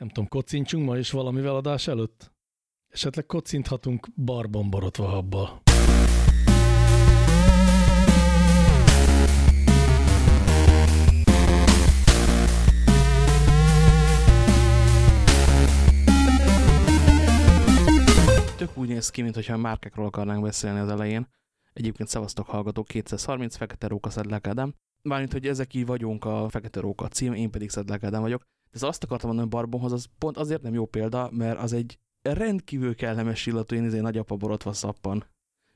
Nem tudom, kocincsunk ma is valamivel adás előtt? Esetleg kocinthatunk barban borotva habbal. Tök úgy néz ki, mintha márkákról akarnánk beszélni az elején. Egyébként szavaztok hallgatók 230 Fekete Róka Szedlák Ádám. Mármint, hogy ezek így vagyunk a Fekete Róka cím, én pedig Szedlák Ádám vagyok. De azt akartam mondani, hogy Barbonhoz az pont azért nem jó példa, mert az egy rendkívül kellemes illatú, én izé nagyapa borotva szappan,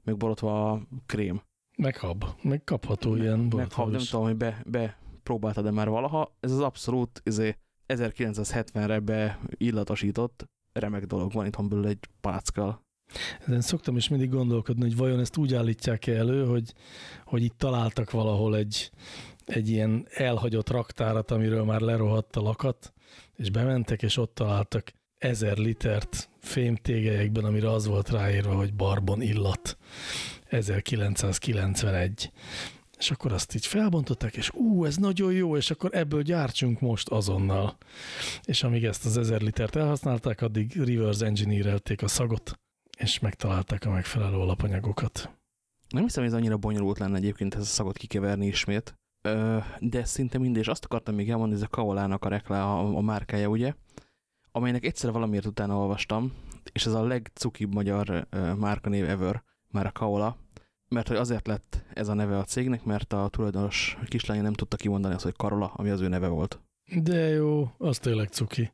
meg borotva a krém. Meg hab, meg kapható meg, ilyen Meg hab, nem tudom, hogy be, be próbáltad-e már valaha. Ez az abszolút izé, 1970-re beillatosított remek dolog. Van itthon belőle egy palackkal. Ezen szoktam is mindig gondolkodni, hogy vajon ezt úgy állítják -e elő, hogy, hogy itt találtak valahol egy, egy ilyen elhagyott raktárat, amiről már lerohadt a lakat, és bementek, és ott találtak ezer litert fémtégelyekben, amire az volt ráírva, hogy barbon illat 1991. És akkor azt így felbontották, és ú, ez nagyon jó, és akkor ebből gyártsunk most azonnal. És amíg ezt az ezer litert elhasználták, addig reverse engineer a szagot, és megtalálták a megfelelő alapanyagokat. Nem hiszem, hogy ez annyira bonyolult lenne egyébként ez a szagot kikeverni ismét, de szinte mindegy, és azt akartam még elmondani, ez a Kaolának a reklá, a, a márkája, ugye, amelynek egyszer valamiért utána olvastam, és ez a legcukibb magyar márkanév ever, már a Kaola, mert hogy azért lett ez a neve a cégnek, mert a tulajdonos kislánya nem tudta kimondani azt, hogy Karola, ami az ő neve volt. De jó, az tényleg cuki.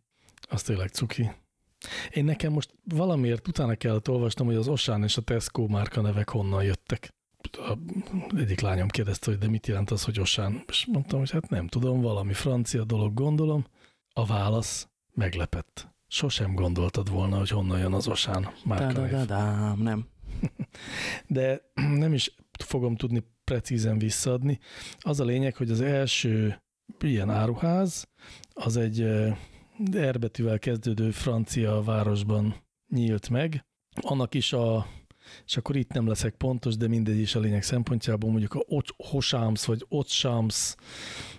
Az tényleg cuki. Én nekem most valamiért utána kellett olvasnom, hogy az Osán és a Tesco márka nevek honnan jöttek. A egyik lányom kérdezte, hogy de mit jelent az, hogy Osán? És mondtam, hogy hát nem tudom, valami francia dolog gondolom. A válasz meglepett. Sosem gondoltad volna, hogy honnan jön az Osán márka da, da, da, nem. De nem is fogom tudni precízen visszaadni. Az a lényeg, hogy az első ilyen áruház, az egy erbetűvel kezdődő francia városban nyílt meg. Annak is a, és akkor itt nem leszek pontos, de mindegy is a lényeg szempontjából, mondjuk a Hosáms vagy Otsáms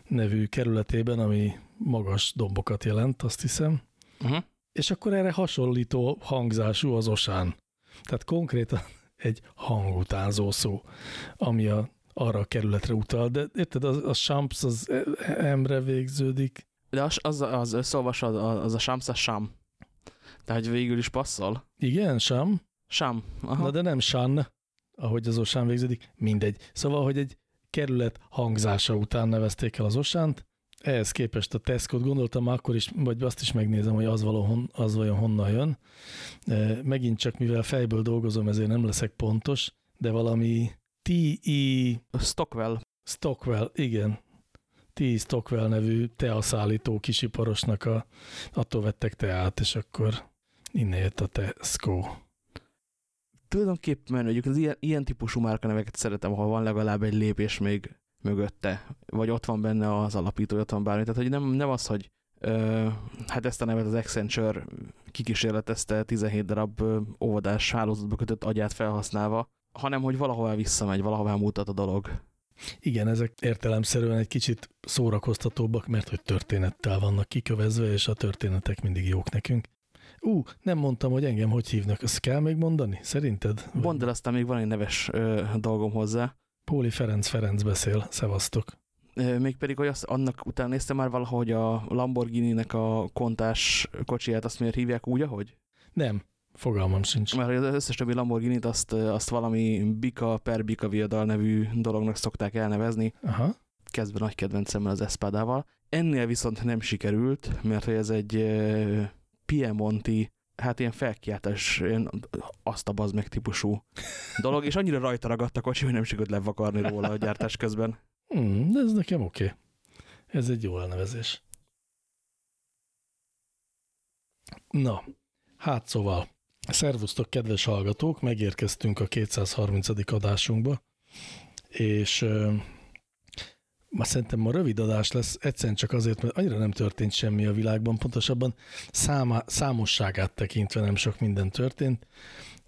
nevű kerületében, ami magas dombokat jelent, azt hiszem. Uh -huh. És akkor erre hasonlító hangzású az osán. Tehát konkrétan egy hangutánzó szó, ami a, arra a kerületre utal. De érted, az, a Shamps az emre végződik. De az, az, az összeolvas, az, az a Shams a Sham. Tehát végül is passzol. Igen, Sham. Sham. Aha. Na de nem Shan, ahogy az Osán végződik. Mindegy. Szóval, hogy egy kerület hangzása után nevezték el az Osánt, ehhez képest a Tesco-t gondoltam akkor is, vagy azt is megnézem, hogy az, valahon, az vajon honnan jön. Megint csak mivel fejből dolgozom, ezért nem leszek pontos, de valami T.E. Stockwell. Stockwell, igen. T.E. Stockwell nevű teaszállító kisiparosnak a, attól vettek teát, és akkor innen jött a Tesco. Tulajdonképpen mondjuk az ilyen, ilyen típusú márkaneveket szeretem, ahol van legalább egy lépés még mögötte, vagy ott van benne az alapító, ott van bármi. Tehát hogy nem, nem az, hogy ö, hát ezt a nevet az Accenture kikísérletezte 17 darab óvodás hálózatba kötött agyát felhasználva, hanem hogy valahová visszamegy, valahová mutat a dolog. Igen, ezek értelemszerűen egy kicsit szórakoztatóbbak, mert hogy történettel vannak kikövezve, és a történetek mindig jók nekünk. Ú, nem mondtam, hogy engem hogy hívnak. Ezt kell még mondani? Szerinted? Mondd el, aztán még van egy neves ö, dolgom hozzá. Póli Ferenc Ferenc beszél, szevasztok. Mégpedig, hogy azt, annak után néztem már valahogy a Lamborghini-nek a kontás kocsiját, azt miért hívják úgy, ahogy? Nem, fogalmam sincs. Mert az összes többi Lamborghini-t azt, azt valami Bika per Bika viadal nevű dolognak szokták elnevezni. Aha. Kezdve nagy kedvencemmel az Espadával. Ennél viszont nem sikerült, mert hogy ez egy Piemonti hát ilyen felkiáltás, ilyen azt a bazd meg típusú dolog, és annyira rajta ragadt a kocsi, hogy nem sikerült levakarni róla a gyártás közben. Hmm, de ez nekem oké. Okay. Ez egy jó elnevezés. Na, hát szóval, szervusztok kedves hallgatók, megérkeztünk a 230. adásunkba, és Ma szerintem ma rövid adás lesz, egyszerűen csak azért, mert annyira nem történt semmi a világban, pontosabban száma, számosságát tekintve nem sok minden történt.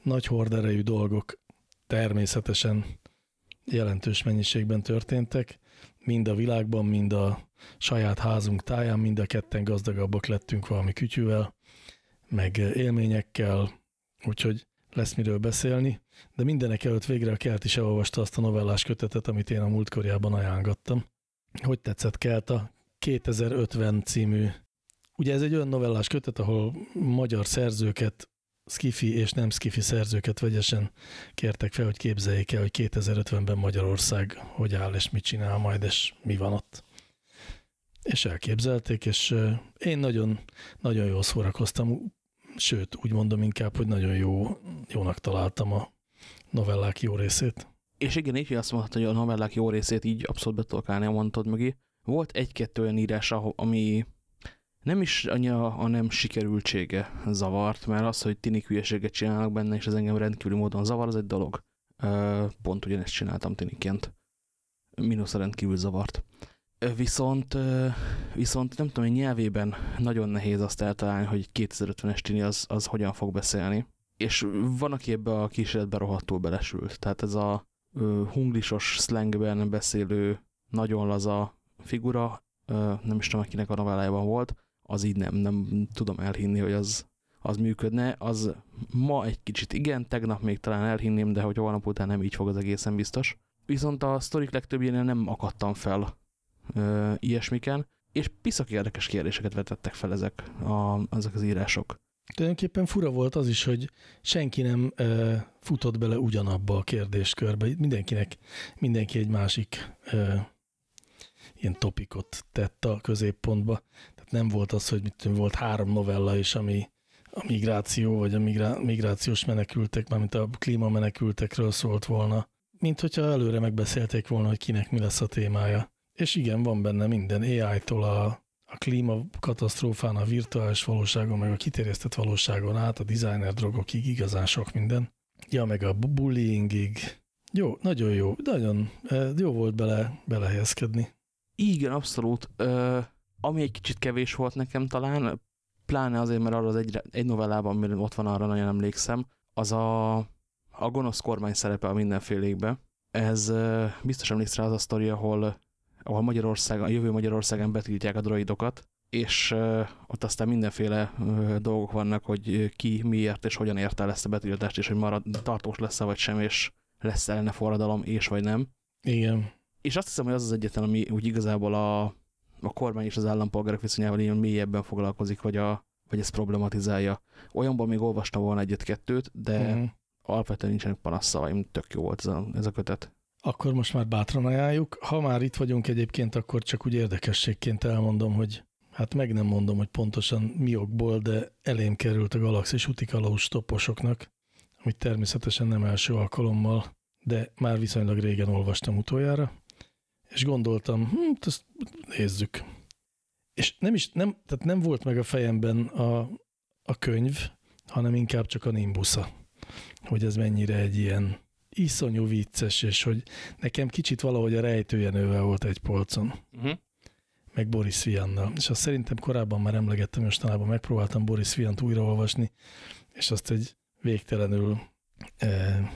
Nagy horderejű dolgok természetesen jelentős mennyiségben történtek, mind a világban, mind a saját házunk táján, mind a ketten gazdagabbak lettünk valami kütyűvel, meg élményekkel, úgyhogy lesz miről beszélni, de mindenek előtt végre a Kelt is elolvasta azt a novellás kötetet, amit én a múltkorjában ajánlottam. Hogy tetszett Kelt a 2050 című Ugye ez egy olyan novellás kötet, ahol magyar szerzőket, skifi és nem skifi szerzőket vegyesen kértek fel, hogy képzeljék el, hogy 2050-ben Magyarország hogy áll, és mit csinál majd, és mi van ott. És elképzelték, és én nagyon, nagyon jól szórakoztam, sőt, úgy mondom inkább, hogy nagyon jó, jónak találtam a novellák jó részét. És igen, így azt mondhatod, hogy a novellák jó részét így abszolút betolkálni, mondtad mögé. Volt egy-kettő olyan írás, ami nem is annyi a, a nem sikerültsége zavart, mert az, hogy tinik hülyeséget csinálnak benne, és ez engem rendkívüli módon zavar, az egy dolog. Pont ugyanezt csináltam tiniként. Minusz rendkívül zavart. Viszont, viszont nem tudom, hogy nyelvében nagyon nehéz azt eltalálni, hogy 2050-es tini az, az hogyan fog beszélni. És van, aki ebbe a kísérletbe rohadtul belesült. Tehát ez a hunglisos slangben beszélő, nagyon laza figura, nem is tudom, akinek a novellájában volt, az így nem, nem tudom elhinni, hogy az, az működne. Az ma egy kicsit igen, tegnap még talán elhinném, de hogy holnap után nem így fog az egészen biztos. Viszont a sztorik legtöbbjénél nem akadtam fel ö, ilyesmiken, és piszak érdekes kérdéseket vetettek fel ezek, a, ezek az írások. Tulajdonképpen fura volt az is, hogy senki nem ö, futott bele ugyanabba a kérdéskörbe. Mindenkinek, mindenki egy másik ö, ilyen topikot tett a középpontba. Tehát nem volt az, hogy mit tudom, volt három novella is, ami a migráció, vagy a migrá migrációs menekültek, mármint a klímamenekültekről szólt volna. Mint hogyha előre megbeszélték volna, hogy kinek mi lesz a témája. És igen, van benne minden AI-tól a, a klímakatasztrófán, a virtuális valóságon, meg a kiterjesztett valóságon át, a designer drogokig, igazán sok minden. Ja, meg a bullyingig. Jó, nagyon jó, nagyon jó volt bele, belehelyezkedni. Igen, abszolút. Ö, ami egy kicsit kevés volt nekem talán, pláne azért, mert arra az egy, egy novellában, amiről ott van, arra nagyon emlékszem, az a, a gonosz kormány szerepe a mindenfélékbe. Ez biztos emlékszel rá az a sztori, ahol, ahol Magyarország, a jövő Magyarországon betiltják a droidokat, és ott aztán mindenféle dolgok vannak, hogy ki miért és hogyan érte el ezt a betiltást, és hogy marad, tartós lesz-e vagy sem, és lesz ellene forradalom, és vagy nem. Igen és azt hiszem, hogy az az egyetlen, ami úgy igazából a, a kormány és az állampolgárok viszonyával ilyen mélyebben foglalkozik, vagy, a, vagy ezt problematizálja. Olyanban még olvastam volna egyet-kettőt, de uh. -huh. alapvetően nincsenek panaszszavaim, tök jó volt ez a, ez a kötet. Akkor most már bátran ajánljuk. Ha már itt vagyunk egyébként, akkor csak úgy érdekességként elmondom, hogy hát meg nem mondom, hogy pontosan mi okból, de elém került a Galaxis Utikalaus toposoknak, amit természetesen nem első alkalommal, de már viszonylag régen olvastam utoljára és gondoltam, hm, ezt nézzük. És nem is, nem, tehát nem volt meg a fejemben a, a könyv, hanem inkább csak a nimbusza, hogy ez mennyire egy ilyen iszonyú vicces, és hogy nekem kicsit valahogy a rejtőjenővel volt egy polcon. Uh mhm. -huh. Meg Boris Viannal. És azt szerintem korábban már emlegettem, mostanában megpróbáltam Boris Viant újraolvasni, és azt egy végtelenül eh,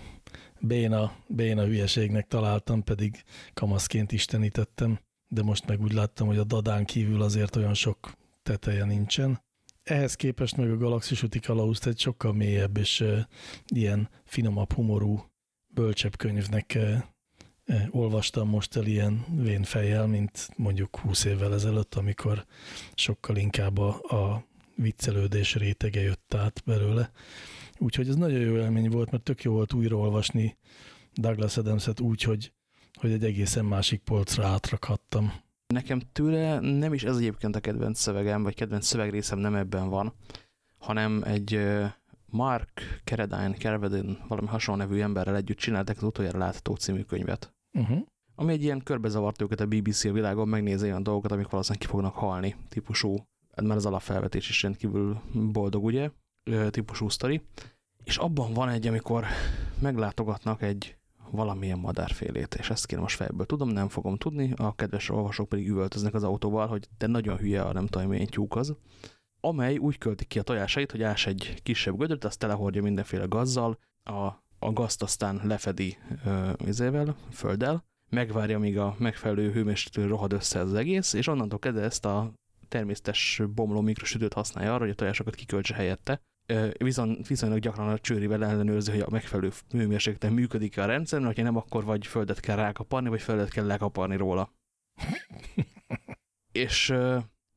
béna, béna hülyeségnek találtam, pedig kamaszként istenítettem, de most meg úgy láttam, hogy a dadán kívül azért olyan sok teteje nincsen. Ehhez képest meg a Galaxis Uti Kalauszt egy sokkal mélyebb és uh, ilyen finomabb humorú bölcsebb könyvnek olvastam most el ilyen vénfejjel, mint mondjuk 20 évvel ezelőtt, amikor sokkal inkább a, a viccelődés rétege jött át belőle. Úgyhogy ez nagyon jó élmény volt, mert tök jó volt újraolvasni Douglas Adams-et úgy, hogy, hogy egy egészen másik polcra átrakhattam. Nekem tőle nem is ez egyébként a kedvenc szövegem, vagy kedvenc szövegrészem nem ebben van, hanem egy Mark Keredine, Kervedin, valami hasonló nevű emberrel együtt csináltak az utoljára látható című könyvet. Uh -huh. Ami egy ilyen körbezavart őket a BBC a világon, megnézi olyan dolgokat, amik valószínűleg ki fognak halni, típusú, mert az alapfelvetés is rendkívül boldog, ugye? típusú sztori, és abban van egy, amikor meglátogatnak egy valamilyen madárfélét, és ezt kéne most fejből tudom, nem fogom tudni, a kedves olvasók pedig üvöltöznek az autóval, hogy te nagyon hülye a nem tudom milyen tyúk az, amely úgy költi ki a tojásait, hogy ás egy kisebb gödröt, azt telehordja mindenféle gazzal, a, a gazt aztán lefedi ö, izével, földdel, megvárja, míg a megfelelő hőmérsékletű rohad össze az egész, és onnantól kezdve ezt a természetes bomló mikrosütőt használja arra, hogy a tojásokat kiköltse helyette. Viszont viszonylag gyakran a csőrivel ellenőrzi, hogy a megfelelő hőmérsékleten működik -e a rendszer, mert ha nem, akkor vagy földet kell rákaparni, vagy földet kell lekaparni róla. és,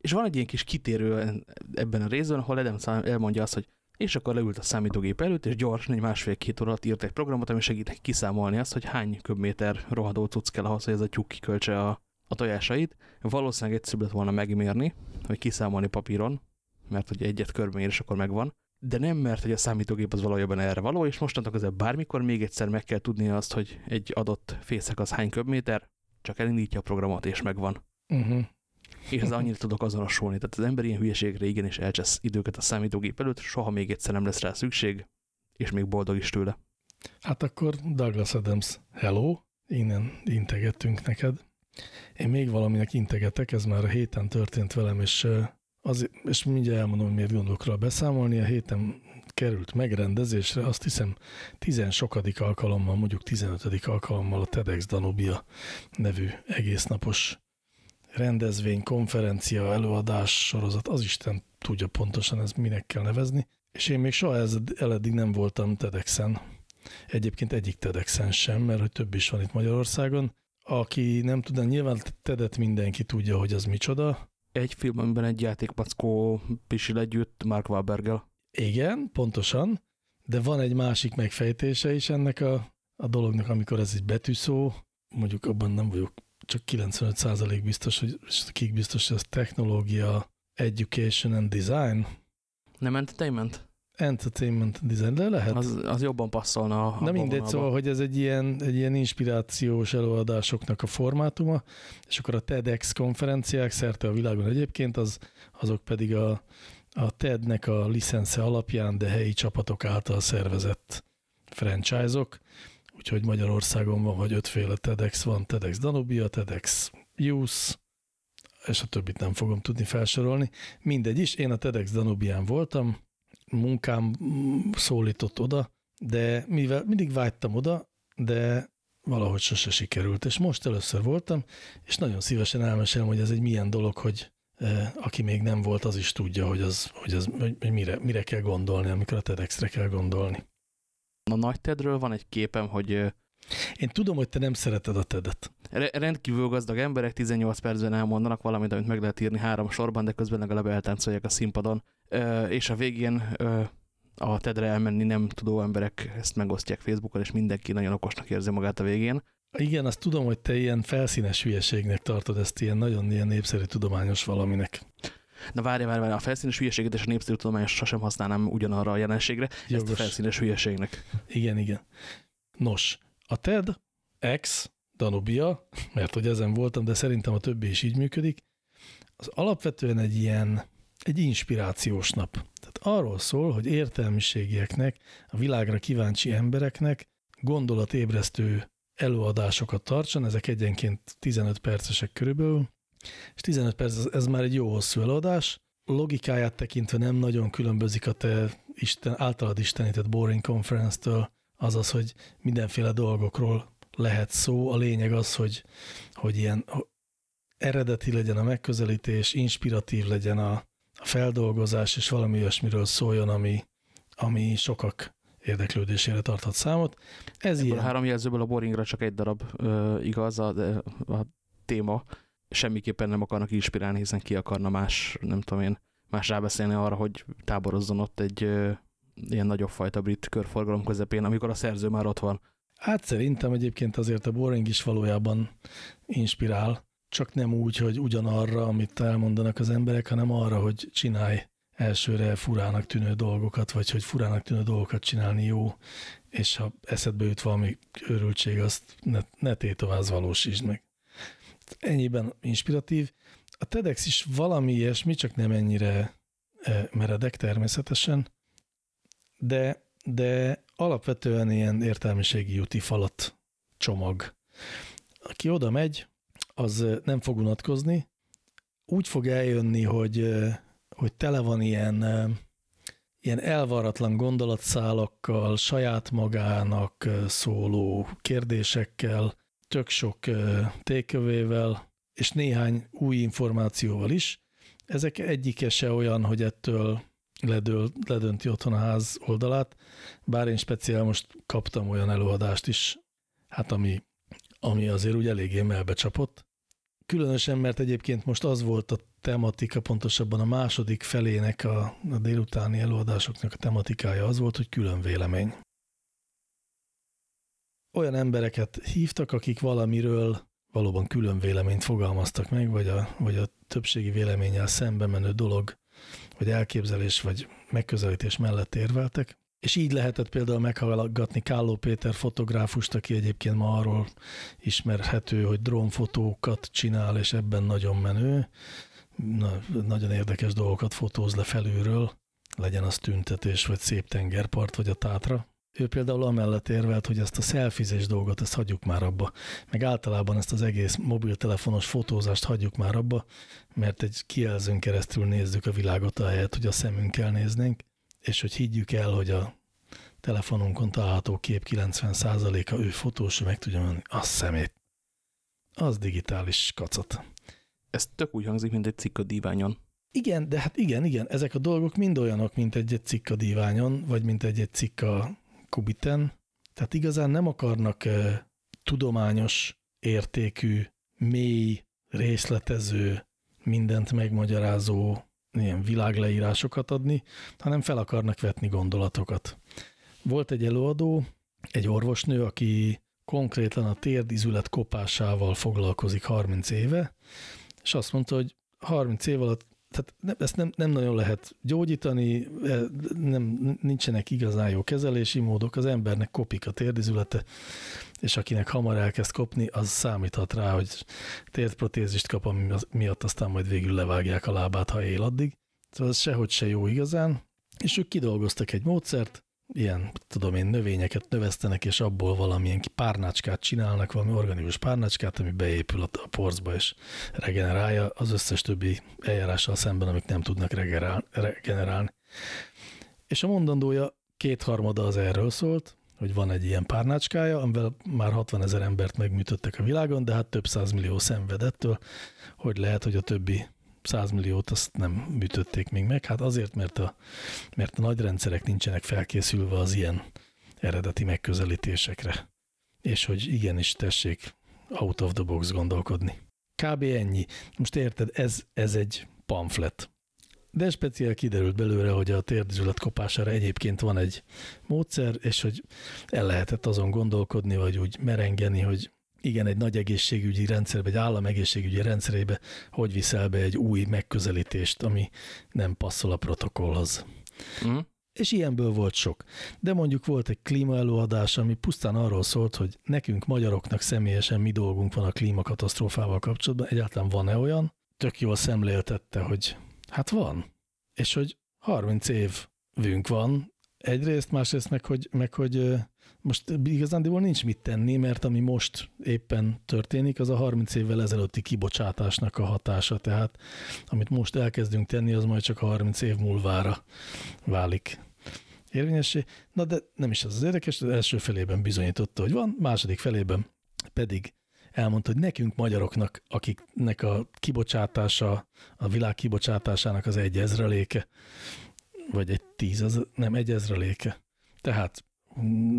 és van egy ilyen kis kitérő ebben a részben, ahol Adam elmondja azt, hogy és akkor leült a számítógép előtt, és gyorsan egy másfél-két óra alatt írt egy programot, ami segít kiszámolni azt, hogy hány köbméter rohadó cucc kell ahhoz, hogy ez a tyúk kiköltse a, a tojásait. Valószínűleg egyszerűbb lett volna megmérni, vagy kiszámolni papíron, mert hogy egyet körbemér, és akkor megvan. De nem mert, hogy a számítógép az valójában erre való, és mostantól kezdve bármikor még egyszer meg kell tudnia azt, hogy egy adott fészek az hány köbméter, csak elindítja a programot, és megvan. Uh -huh. És ez annyira tudok azonosulni. Tehát az ember ilyen hülyeségre igenis elcsesz időket a számítógép előtt, soha még egyszer nem lesz rá szükség, és még boldog is tőle. Hát akkor Douglas Adams, hello, innen integettünk neked. Én még valaminek integetek, ez már a héten történt velem, és, az, és mindjárt elmondom, hogy miért gondolok rá beszámolni. A héten került megrendezésre, azt hiszem tizen sokadik alkalommal, mondjuk 15. alkalommal a TEDx Danubia nevű egésznapos rendezvény, konferencia, előadás, sorozat, az Isten tudja pontosan ez minek kell nevezni. És én még soha ez eleddig nem voltam TEDxen. Egyébként egyik TEDxen sem, mert hogy több is van itt Magyarországon. Aki nem tud, nyilván TEDet mindenki tudja, hogy az micsoda. Egy film, amiben egy játékmackó pisil együtt Mark Wahlberggel. Igen, pontosan, de van egy másik megfejtése is ennek a, a dolognak, amikor ez egy betűszó, mondjuk abban nem vagyok csak 95% biztos, hogy kik biztos, hogy ez technológia, education and design. Nem entertainment? Entertainment design, de lehet. Az, az jobban passzolna a Na mindegy, szóval, hogy ez egy ilyen, egy ilyen inspirációs előadásoknak a formátuma, és akkor a TEDx konferenciák szerte a világon egyébként, az, azok pedig a, a TED-nek a licensze alapján, de helyi csapatok által szervezett franchise-ok, úgyhogy Magyarországon van, hogy ötféle TEDx van, TEDx Danubia, TEDx Youth, és a többit nem fogom tudni felsorolni. Mindegy is, én a TEDx Danubián voltam, munkám szólított oda, de mivel mindig vágytam oda, de valahogy sose sikerült, és most először voltam, és nagyon szívesen elmesélem, hogy ez egy milyen dolog, hogy eh, aki még nem volt, az is tudja, hogy, az, hogy, az, hogy mire, mire kell gondolni, amikor a TEDx-re kell gondolni. A nagy TED-ről van egy képem, hogy... Én tudom, hogy te nem szereted a TED-et. Rendkívül gazdag emberek 18 percben elmondanak valamit, amit meg lehet írni három sorban, de közben legalább eltáncolják a színpadon. És a végén a TED-re elmenni nem tudó emberek ezt megosztják Facebookon, és mindenki nagyon okosnak érzi magát a végén. Igen, azt tudom, hogy te ilyen felszínes hülyeségnek tartod ezt ilyen nagyon ilyen népszerű tudományos valaminek. Na várj, várj, várj, a felszínes hülyeséget és a népszerű tudományos sosem használnám ugyanarra a jelenségre, Jogos. ezt a felszínes hülyeségnek. Igen, igen. Nos, a TED, X, Danubia, mert hogy ezen voltam, de szerintem a többi is így működik, az alapvetően egy ilyen, egy inspirációs nap. Tehát arról szól, hogy értelmiségieknek, a világra kíváncsi embereknek gondolatébresztő előadásokat tartson, ezek egyenként 15 percesek körülbelül, és 15 perc, ez, ez már egy jó hosszú előadás. Logikáját tekintve nem nagyon különbözik a te Isten, általad istenített Boring Conference-től, azaz, hogy mindenféle dolgokról lehet szó. A lényeg az, hogy, hogy ilyen eredeti legyen a megközelítés, inspiratív legyen a, a feldolgozás, és valami olyasmiről szóljon, ami, ami sokak érdeklődésére tarthat számot. Ez Ebből ilyen. a három jelzőből a boringra csak egy darab ö, igaz a, a téma, semmiképpen nem akarnak inspirálni, hiszen ki akarna más, nem tudom én, más rábeszélni arra, hogy táborozzon ott egy ö, ilyen nagyobb fajta brit körforgalom közepén, amikor a szerző már ott van. Hát szerintem egyébként azért a Boring is valójában inspirál, csak nem úgy, hogy ugyanarra, amit elmondanak az emberek, hanem arra, hogy csinálj elsőre furának tűnő dolgokat, vagy hogy furának tűnő dolgokat csinálni jó, és ha eszedbe jut valami őrültség, azt ne, ne tétovázz, valósítsd meg ennyiben inspiratív. A TEDx is valami ilyesmi, csak nem ennyire e, meredek természetesen, de, de alapvetően ilyen értelmiségi úti falat csomag. Aki oda megy, az e, nem fog unatkozni, úgy fog eljönni, hogy, e, hogy tele van ilyen, ilyen elvaratlan gondolatszálakkal, saját magának szóló kérdésekkel, tök sok tékövével, és néhány új információval is. Ezek egyike se olyan, hogy ettől ledől, ledönti otthon a ház oldalát, bár én speciál most kaptam olyan előadást is, hát ami, ami azért úgy eléggé melbecsapott. Különösen, mert egyébként most az volt a tematika, pontosabban a második felének, a, a délutáni előadásoknak a tematikája az volt, hogy külön vélemény. Olyan embereket hívtak, akik valamiről valóban külön véleményt fogalmaztak meg, vagy a, vagy a többségi véleménnyel szembe menő dolog, vagy elképzelés, vagy megközelítés mellett érveltek. És így lehetett például meghallgatni Kálló Péter fotográfust, aki egyébként ma arról ismerhető, hogy drónfotókat csinál, és ebben nagyon menő. Na, nagyon érdekes dolgokat fotóz le felülről, legyen az tüntetés, vagy szép tengerpart, vagy a tátra. Ő például amellett érvelt, hogy ezt a szelfizés dolgot, ezt hagyjuk már abba, meg általában ezt az egész mobiltelefonos fotózást hagyjuk már abba, mert egy kijelzőn keresztül nézzük a világot ahelyett, hogy a szemünkkel néznénk, és hogy higgyük el, hogy a telefonunkon található kép 90%-a ő fotós, meg tudja mondani, az szemét. Az digitális kacat. Ez tök úgy hangzik, mint egy cikk a díványon. Igen, de hát igen, igen, ezek a dolgok mind olyanok, mint egy-egy cikk a díványon, vagy mint egy-egy cikk a Kubiten, tehát igazán nem akarnak tudományos, értékű, mély, részletező, mindent megmagyarázó ilyen világleírásokat adni, hanem fel akarnak vetni gondolatokat. Volt egy előadó, egy orvosnő, aki konkrétan a térdizület kopásával foglalkozik 30 éve, és azt mondta, hogy 30 év alatt tehát nem, ezt nem, nem nagyon lehet gyógyítani, e, nem, nincsenek igazán jó kezelési módok, az embernek kopik a térdizülete, és akinek hamar elkezd kopni, az számíthat rá, hogy térdprotézist kap, ami miatt aztán majd végül levágják a lábát, ha él addig. Szóval ez sehogy se jó igazán, és ők kidolgoztak egy módszert, ilyen, tudom én, növényeket növesztenek, és abból valamilyen párnácskát csinálnak, valami organikus párnácskát, ami beépül a porcba, és regenerálja az összes többi eljárással szemben, amik nem tudnak regenerálni. És a mondandója kétharmada az erről szólt, hogy van egy ilyen párnácskája, amivel már 60 ezer embert megműtöttek a világon, de hát több százmillió szenvedettől, hogy lehet, hogy a többi 100 milliót azt nem műtötték még meg. Hát azért, mert a, mert a nagy rendszerek nincsenek felkészülve az ilyen eredeti megközelítésekre. És hogy igenis tessék out of the box gondolkodni. Kb. ennyi. Most érted, ez, ez egy pamflet. De speciál kiderült belőle, hogy a térdizület kopására egyébként van egy módszer, és hogy el lehetett azon gondolkodni, vagy úgy merengeni, hogy igen, egy nagy egészségügyi rendszerbe, egy állam egészségügyi rendszerébe hogy viszel be egy új megközelítést, ami nem passzol a protokollhoz. Mm. És ilyenből volt sok. De mondjuk volt egy klímaelőadás, ami pusztán arról szólt, hogy nekünk magyaroknak személyesen mi dolgunk van a klímakatasztrófával kapcsolatban, egyáltalán van-e olyan? Tök jól szemléltette, hogy hát van. És hogy 30 évünk van, egyrészt, másrészt meg, hogy, meg, hogy most igazándiból nincs mit tenni, mert ami most éppen történik, az a 30 évvel ezelőtti kibocsátásnak a hatása, tehát amit most elkezdünk tenni, az majd csak 30 év múlvára válik érvényessé. Na de nem is ez az érdekes, az első felében bizonyította, hogy van, második felében pedig elmondta, hogy nekünk magyaroknak, akiknek a kibocsátása, a világ kibocsátásának az egy ezreléke, vagy egy tíz, nem egy ezreléke. Tehát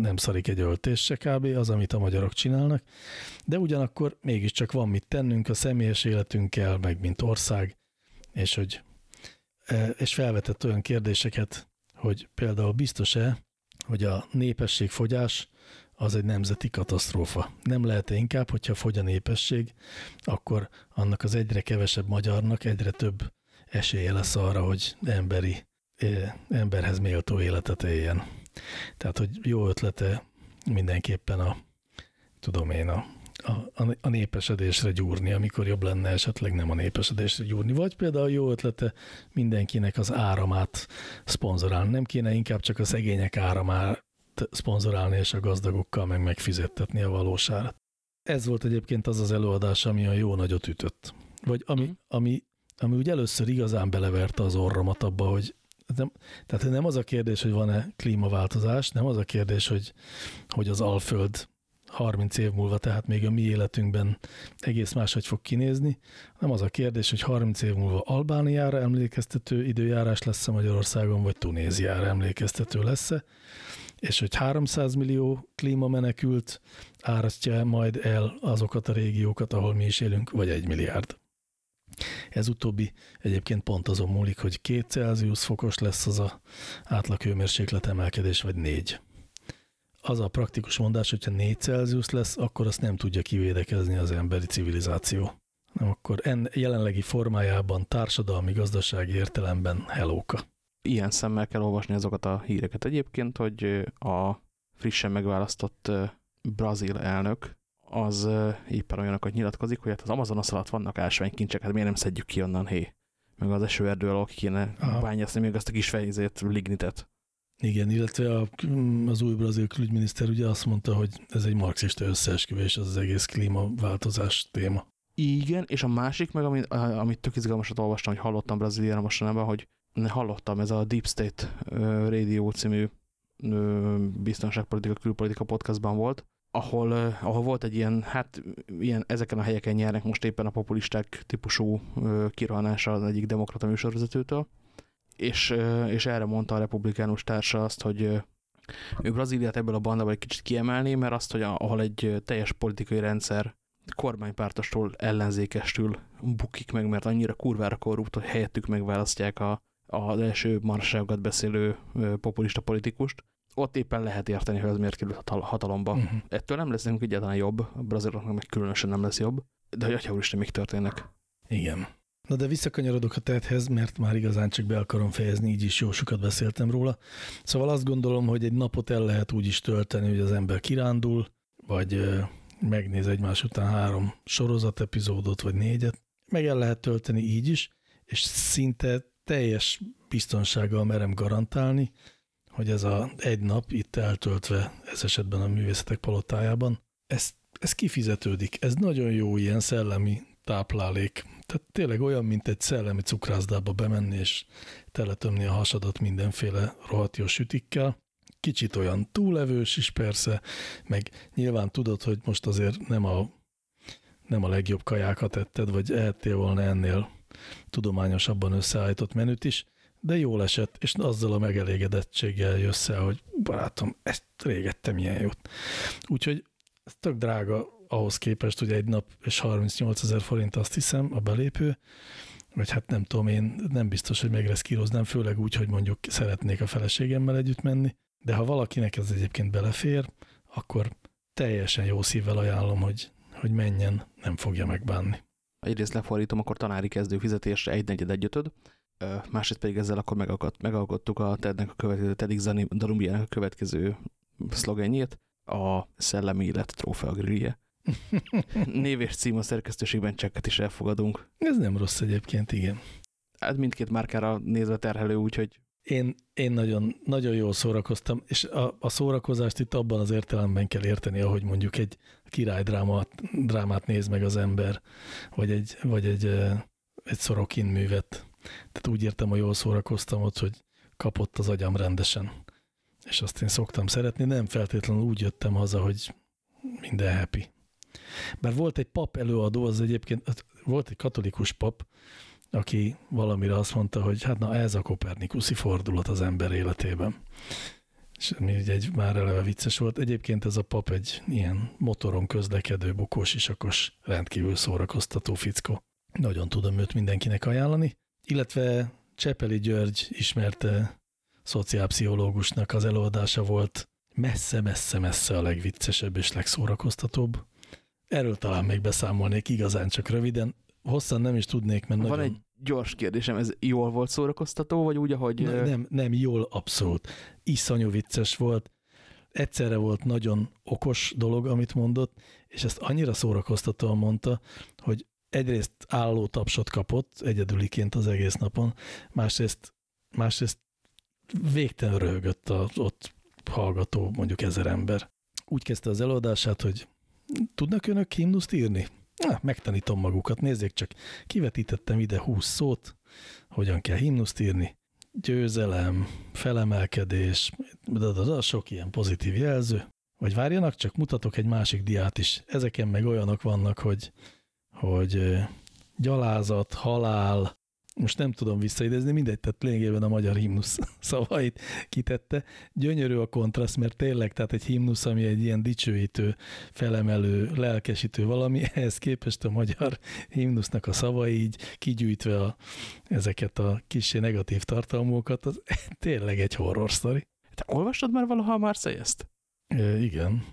nem szarik egy öltés kb. az, amit a magyarok csinálnak, de ugyanakkor mégiscsak van mit tennünk a személyes életünkkel, meg mint ország, és hogy e, és felvetett olyan kérdéseket, hogy például biztos-e, hogy a népességfogyás az egy nemzeti katasztrófa. Nem lehet-e inkább, hogyha fogy a népesség, akkor annak az egyre kevesebb magyarnak egyre több esélye lesz arra, hogy emberi, e, emberhez méltó életet éljen. Tehát, hogy jó ötlete mindenképpen a, tudom én, a, a, a népesedésre gyúrni, amikor jobb lenne esetleg nem a népesedésre gyúrni, vagy például jó ötlete mindenkinek az áramát szponzorálni. Nem kéne inkább csak a szegények áramát szponzorálni, és a gazdagokkal meg megfizettetni a valósárat. Ez volt egyébként az az előadás, ami a jó nagyot ütött. Vagy ami, mhm. ami, ami úgy először igazán beleverte az orromat abba, hogy nem, tehát nem az a kérdés, hogy van-e klímaváltozás, nem az a kérdés, hogy, hogy az Alföld 30 év múlva, tehát még a mi életünkben egész máshogy fog kinézni, nem az a kérdés, hogy 30 év múlva Albániára emlékeztető időjárás lesz -e Magyarországon, vagy Tunéziára emlékeztető lesz-e, és hogy 300 millió klímamenekült árasztja majd el azokat a régiókat, ahol mi is élünk, vagy egy milliárd. Ez utóbbi egyébként pont azon múlik, hogy 2 Celsius fokos lesz az a átlag hőmérséklet emelkedés, vagy 4. Az a praktikus mondás, hogyha 4 Celsius lesz, akkor azt nem tudja kivédekezni az emberi civilizáció. Nem, akkor en jelenlegi formájában, társadalmi, gazdasági értelemben helóka. Ilyen szemmel kell olvasni azokat a híreket egyébként, hogy a frissen megválasztott brazil elnök az éppen olyanokat nyilatkozik, hogy hát az Amazonas alatt vannak ásványkincsek, hát miért nem szedjük ki onnan, hé? Meg az esőerdő alól ki kéne Aha. bányászni még azt a kis fejzét, lignitet. Igen, illetve a, az új brazil külügyminiszter ugye azt mondta, hogy ez egy marxista összeesküvés, az az egész klímaváltozás téma. Igen, és a másik meg, amit, amit tök izgalmasat olvastam, hogy hallottam Brazíliára mostanában, hogy hallottam, ez a Deep State Radio című biztonságpolitika, külpolitika podcastban volt, ahol, ahol volt egy ilyen, hát ilyen, ezeken a helyeken nyernek most éppen a populisták típusú kirohanása az egyik demokrata műsorvezetőtől, és, és erre mondta a republikánus társa azt, hogy ő Brazíliát ebből a bandából egy kicsit kiemelni, mert azt, hogy ahol egy teljes politikai rendszer kormánypártostól ellenzékestül bukik meg, mert annyira kurvára korrupt, hogy helyettük megválasztják a, az első marságokat beszélő populista politikust, ott éppen lehet érteni, hogy az miért került hatalomba. Uh mhm. -huh. Ettől nem lesz nekünk egyáltalán jobb, a braziloknak meg különösen nem lesz jobb, de hogy atya úristen, még történnek. Igen. Na de visszakanyarodok a tehethez, mert már igazán csak be akarom fejezni, így is jó sokat beszéltem róla. Szóval azt gondolom, hogy egy napot el lehet úgy is tölteni, hogy az ember kirándul, vagy megnéz egymás után három sorozat epizódot, vagy négyet. Meg el lehet tölteni így is, és szinte teljes biztonsággal merem garantálni, hogy ez a egy nap itt eltöltve, ez esetben a művészetek palotájában, ez, ez kifizetődik. Ez nagyon jó ilyen szellemi táplálék. Tehát tényleg olyan, mint egy szellemi cukrászdába bemenni, és teletömni a hasadat mindenféle rohadt jó sütikkel. Kicsit olyan túlevős is persze, meg nyilván tudod, hogy most azért nem a, nem a legjobb kajákat etted, vagy ehettél volna ennél tudományosabban összeállított menüt is, de jól esett, és azzal a megelégedettséggel jössz el, hogy barátom, ezt régettem ilyen jót. Úgyhogy ez tök drága ahhoz képest, hogy egy nap és 38 ezer forint azt hiszem a belépő, vagy hát nem tudom, én nem biztos, hogy megreszkíroznám, főleg úgy, hogy mondjuk szeretnék a feleségemmel együtt menni, de ha valakinek ez egyébként belefér, akkor teljesen jó szívvel ajánlom, hogy, hogy menjen, nem fogja megbánni. Egyrészt lefordítom, akkor tanári kezdő fizetésre egy negyed egyötöd, másrészt pedig ezzel akkor megalkott, megalkottuk a TED-nek a következő, TEDx Darumbiának a következő szlogenjét, a Szellemi Élet trófea grillje. Név és cím a szerkesztőségben csekket is elfogadunk. Ez nem rossz egyébként, igen. Hát mindkét márkára nézve terhelő, úgyhogy... Én, én nagyon, nagyon jól szórakoztam, és a, a szórakozást itt abban az értelemben kell érteni, ahogy mondjuk egy királydrámát drámát néz meg az ember, vagy egy, vagy egy, egy szorokin művet. Tehát úgy értem, hogy jól szórakoztam ott, hogy kapott az agyam rendesen. És azt én szoktam szeretni, nem feltétlenül úgy jöttem haza, hogy minden happy. Bár volt egy pap előadó, az egyébként, volt egy katolikus pap, aki valamire azt mondta, hogy hát na ez a kopernikuszi fordulat az ember életében. És mi ugye egy már eleve vicces volt. Egyébként ez a pap egy ilyen motoron közlekedő, bukós isakos, rendkívül szórakoztató fickó. Nagyon tudom őt mindenkinek ajánlani illetve Csepeli György ismerte szociálpszichológusnak az előadása volt messze-messze-messze a legviccesebb és legszórakoztatóbb. Erről talán még beszámolnék igazán csak röviden. Hosszan nem is tudnék, mert Van nagyon... egy gyors kérdésem, ez jól volt szórakoztató, vagy úgy, ahogy... Ne, nem, nem, jól, abszolút. Iszonyú vicces volt. Egyszerre volt nagyon okos dolog, amit mondott, és ezt annyira szórakoztatóan mondta, hogy egyrészt álló tapsot kapott egyedüliként az egész napon, másrészt, másrészt végtelen röhögött az ott hallgató mondjuk ezer ember. Úgy kezdte az előadását, hogy tudnak önök himnuszt írni? Na, megtanítom magukat, nézzék csak, kivetítettem ide 20 szót, hogyan kell himnuszt írni. Győzelem, felemelkedés, de sok ilyen pozitív jelző. Vagy várjanak, csak mutatok egy másik diát is. Ezeken meg olyanok vannak, hogy, hogy gyalázat, halál, most nem tudom visszaidézni, mindegy, tehát lényegében a magyar himnusz szavait kitette. Gyönyörű a kontraszt, mert tényleg, tehát egy himnusz, ami egy ilyen dicsőítő, felemelő, lelkesítő valami, ehhez képest a magyar himnusznak a szavai így kigyűjtve a, ezeket a kicsi negatív tartalmokat, az tényleg egy horror sztori. Te olvastad már valaha a Marseille-ezt? E, igen.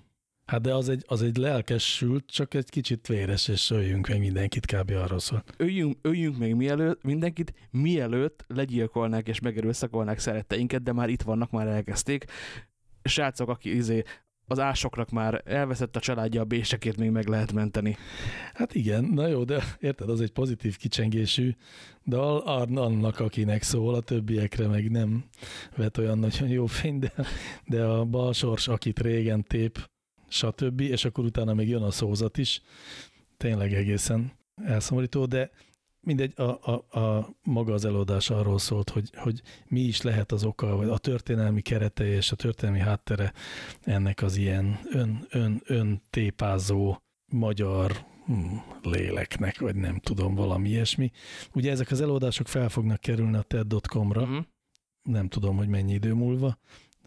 Hát de az egy, az egy lelkesült, csak egy kicsit véres, és öljünk meg mindenkit kb. arról szól. Öljünk, öljünk meg mielőtt, mindenkit, mielőtt legyilkolnák és megerőszakolnák szeretteinket, de már itt vannak, már elkezdték. Srácok, aki izé, az ásoknak már elveszett a családja, a bésekért még meg lehet menteni. Hát igen, na jó, de érted, az egy pozitív kicsengésű, de annak, akinek szól, a többiekre meg nem vet olyan nagyon jó fény, de, de a balsors, akit régen tép, stb. És akkor utána még jön a szózat is. Tényleg egészen elszomorító, de mindegy, a, a, a maga az előadás arról szólt, hogy, hogy mi is lehet az oka, vagy a történelmi kerete és a történelmi háttere ennek az ilyen ön, ön, ön tépázó magyar hmm, léleknek, vagy nem tudom, valami ilyesmi. Ugye ezek az előadások fel fognak kerülni a TED.com-ra, uh-huh. nem tudom, hogy mennyi idő múlva,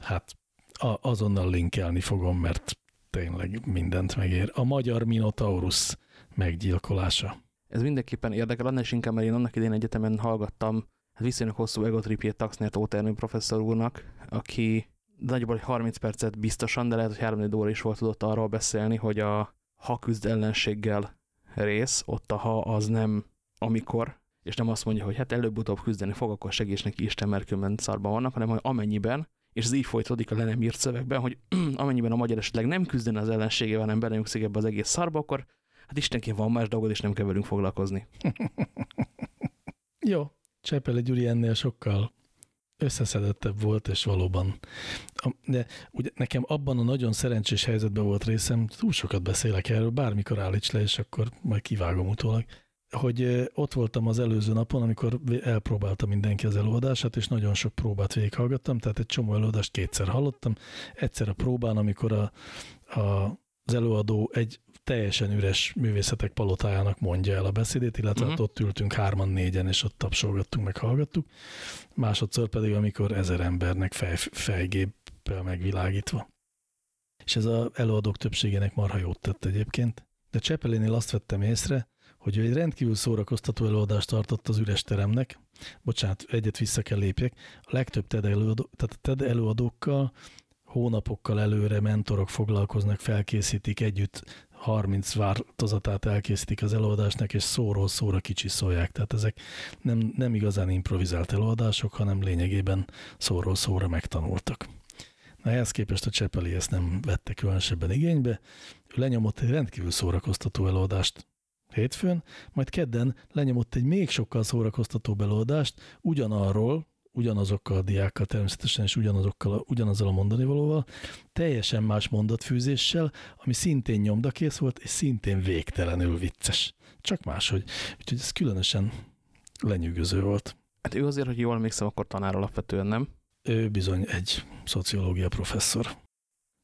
hát a, azonnal linkelni fogom, mert tényleg mindent megér. A magyar Minotaurus meggyilkolása. Ez mindenképpen érdekel, annál is inkább, mert én annak idén egyetemen hallgattam hát viszonylag hosszú egotripjét Taxner Tótermű professzor úrnak, aki nagyjából 30 percet biztosan, de lehet, hogy 3 óra is volt tudott arról beszélni, hogy a ha küzd ellenséggel rész, ott a ha az nem amikor, és nem azt mondja, hogy hát előbb-utóbb küzdeni fog, akkor segíts neki Isten, mert szarban vannak, hanem hogy amennyiben, és ez így folytatódik a le nem írt szövegben, hogy amennyiben a magyar esetleg nem küzdene az ellenségével, hanem belenyugszik ebbe az egész szarba, akkor hát Istenként van más dolgod, és nem kell velünk foglalkozni. Jó, Csepele Gyuri ennél sokkal összeszedettebb volt, és valóban. De ugye nekem abban a nagyon szerencsés helyzetben volt részem, túl sokat beszélek erről, bármikor állíts le, és akkor majd kivágom utólag hogy ott voltam az előző napon, amikor elpróbáltam mindenki az előadását, és nagyon sok próbát végighallgattam, tehát egy csomó előadást kétszer hallottam. Egyszer a próbán, amikor a, a, az előadó egy teljesen üres művészetek palotájának mondja el a beszédét, illetve uh-huh. ott ültünk hárman, négyen, és ott tapsolgattunk, meg hallgattuk. Másodszor pedig, amikor ezer embernek fej, fejgéppel megvilágítva. És ez az előadók többségének marha jót tett egyébként. De Csepelénél azt vettem észre, hogy egy rendkívül szórakoztató előadást tartott az üres teremnek. Bocsánat, egyet vissza kell lépjek. A legtöbb TED, előadó, tehát TED előadókkal hónapokkal előre mentorok foglalkoznak, felkészítik együtt 30 változatát elkészítik az előadásnak, és szóról szóra kicsi szólják. Tehát ezek nem, nem igazán improvizált előadások, hanem lényegében szóról szóra megtanultak. Na, ehhez képest a Csepeli ezt nem vette különösebben igénybe. Ő lenyomott egy rendkívül szórakoztató előadást hétfőn, majd kedden lenyomott egy még sokkal szórakoztató beloldást ugyanarról, ugyanazokkal a diákkal természetesen, és ugyanazokkal, ugyanazzal a mondani valóval, teljesen más mondatfűzéssel, ami szintén nyomdakész volt, és szintén végtelenül vicces. Csak máshogy. Úgyhogy ez különösen lenyűgöző volt. Hát ő azért, hogy jól emlékszem, akkor tanár alapvetően, nem? Ő bizony egy szociológia professzor.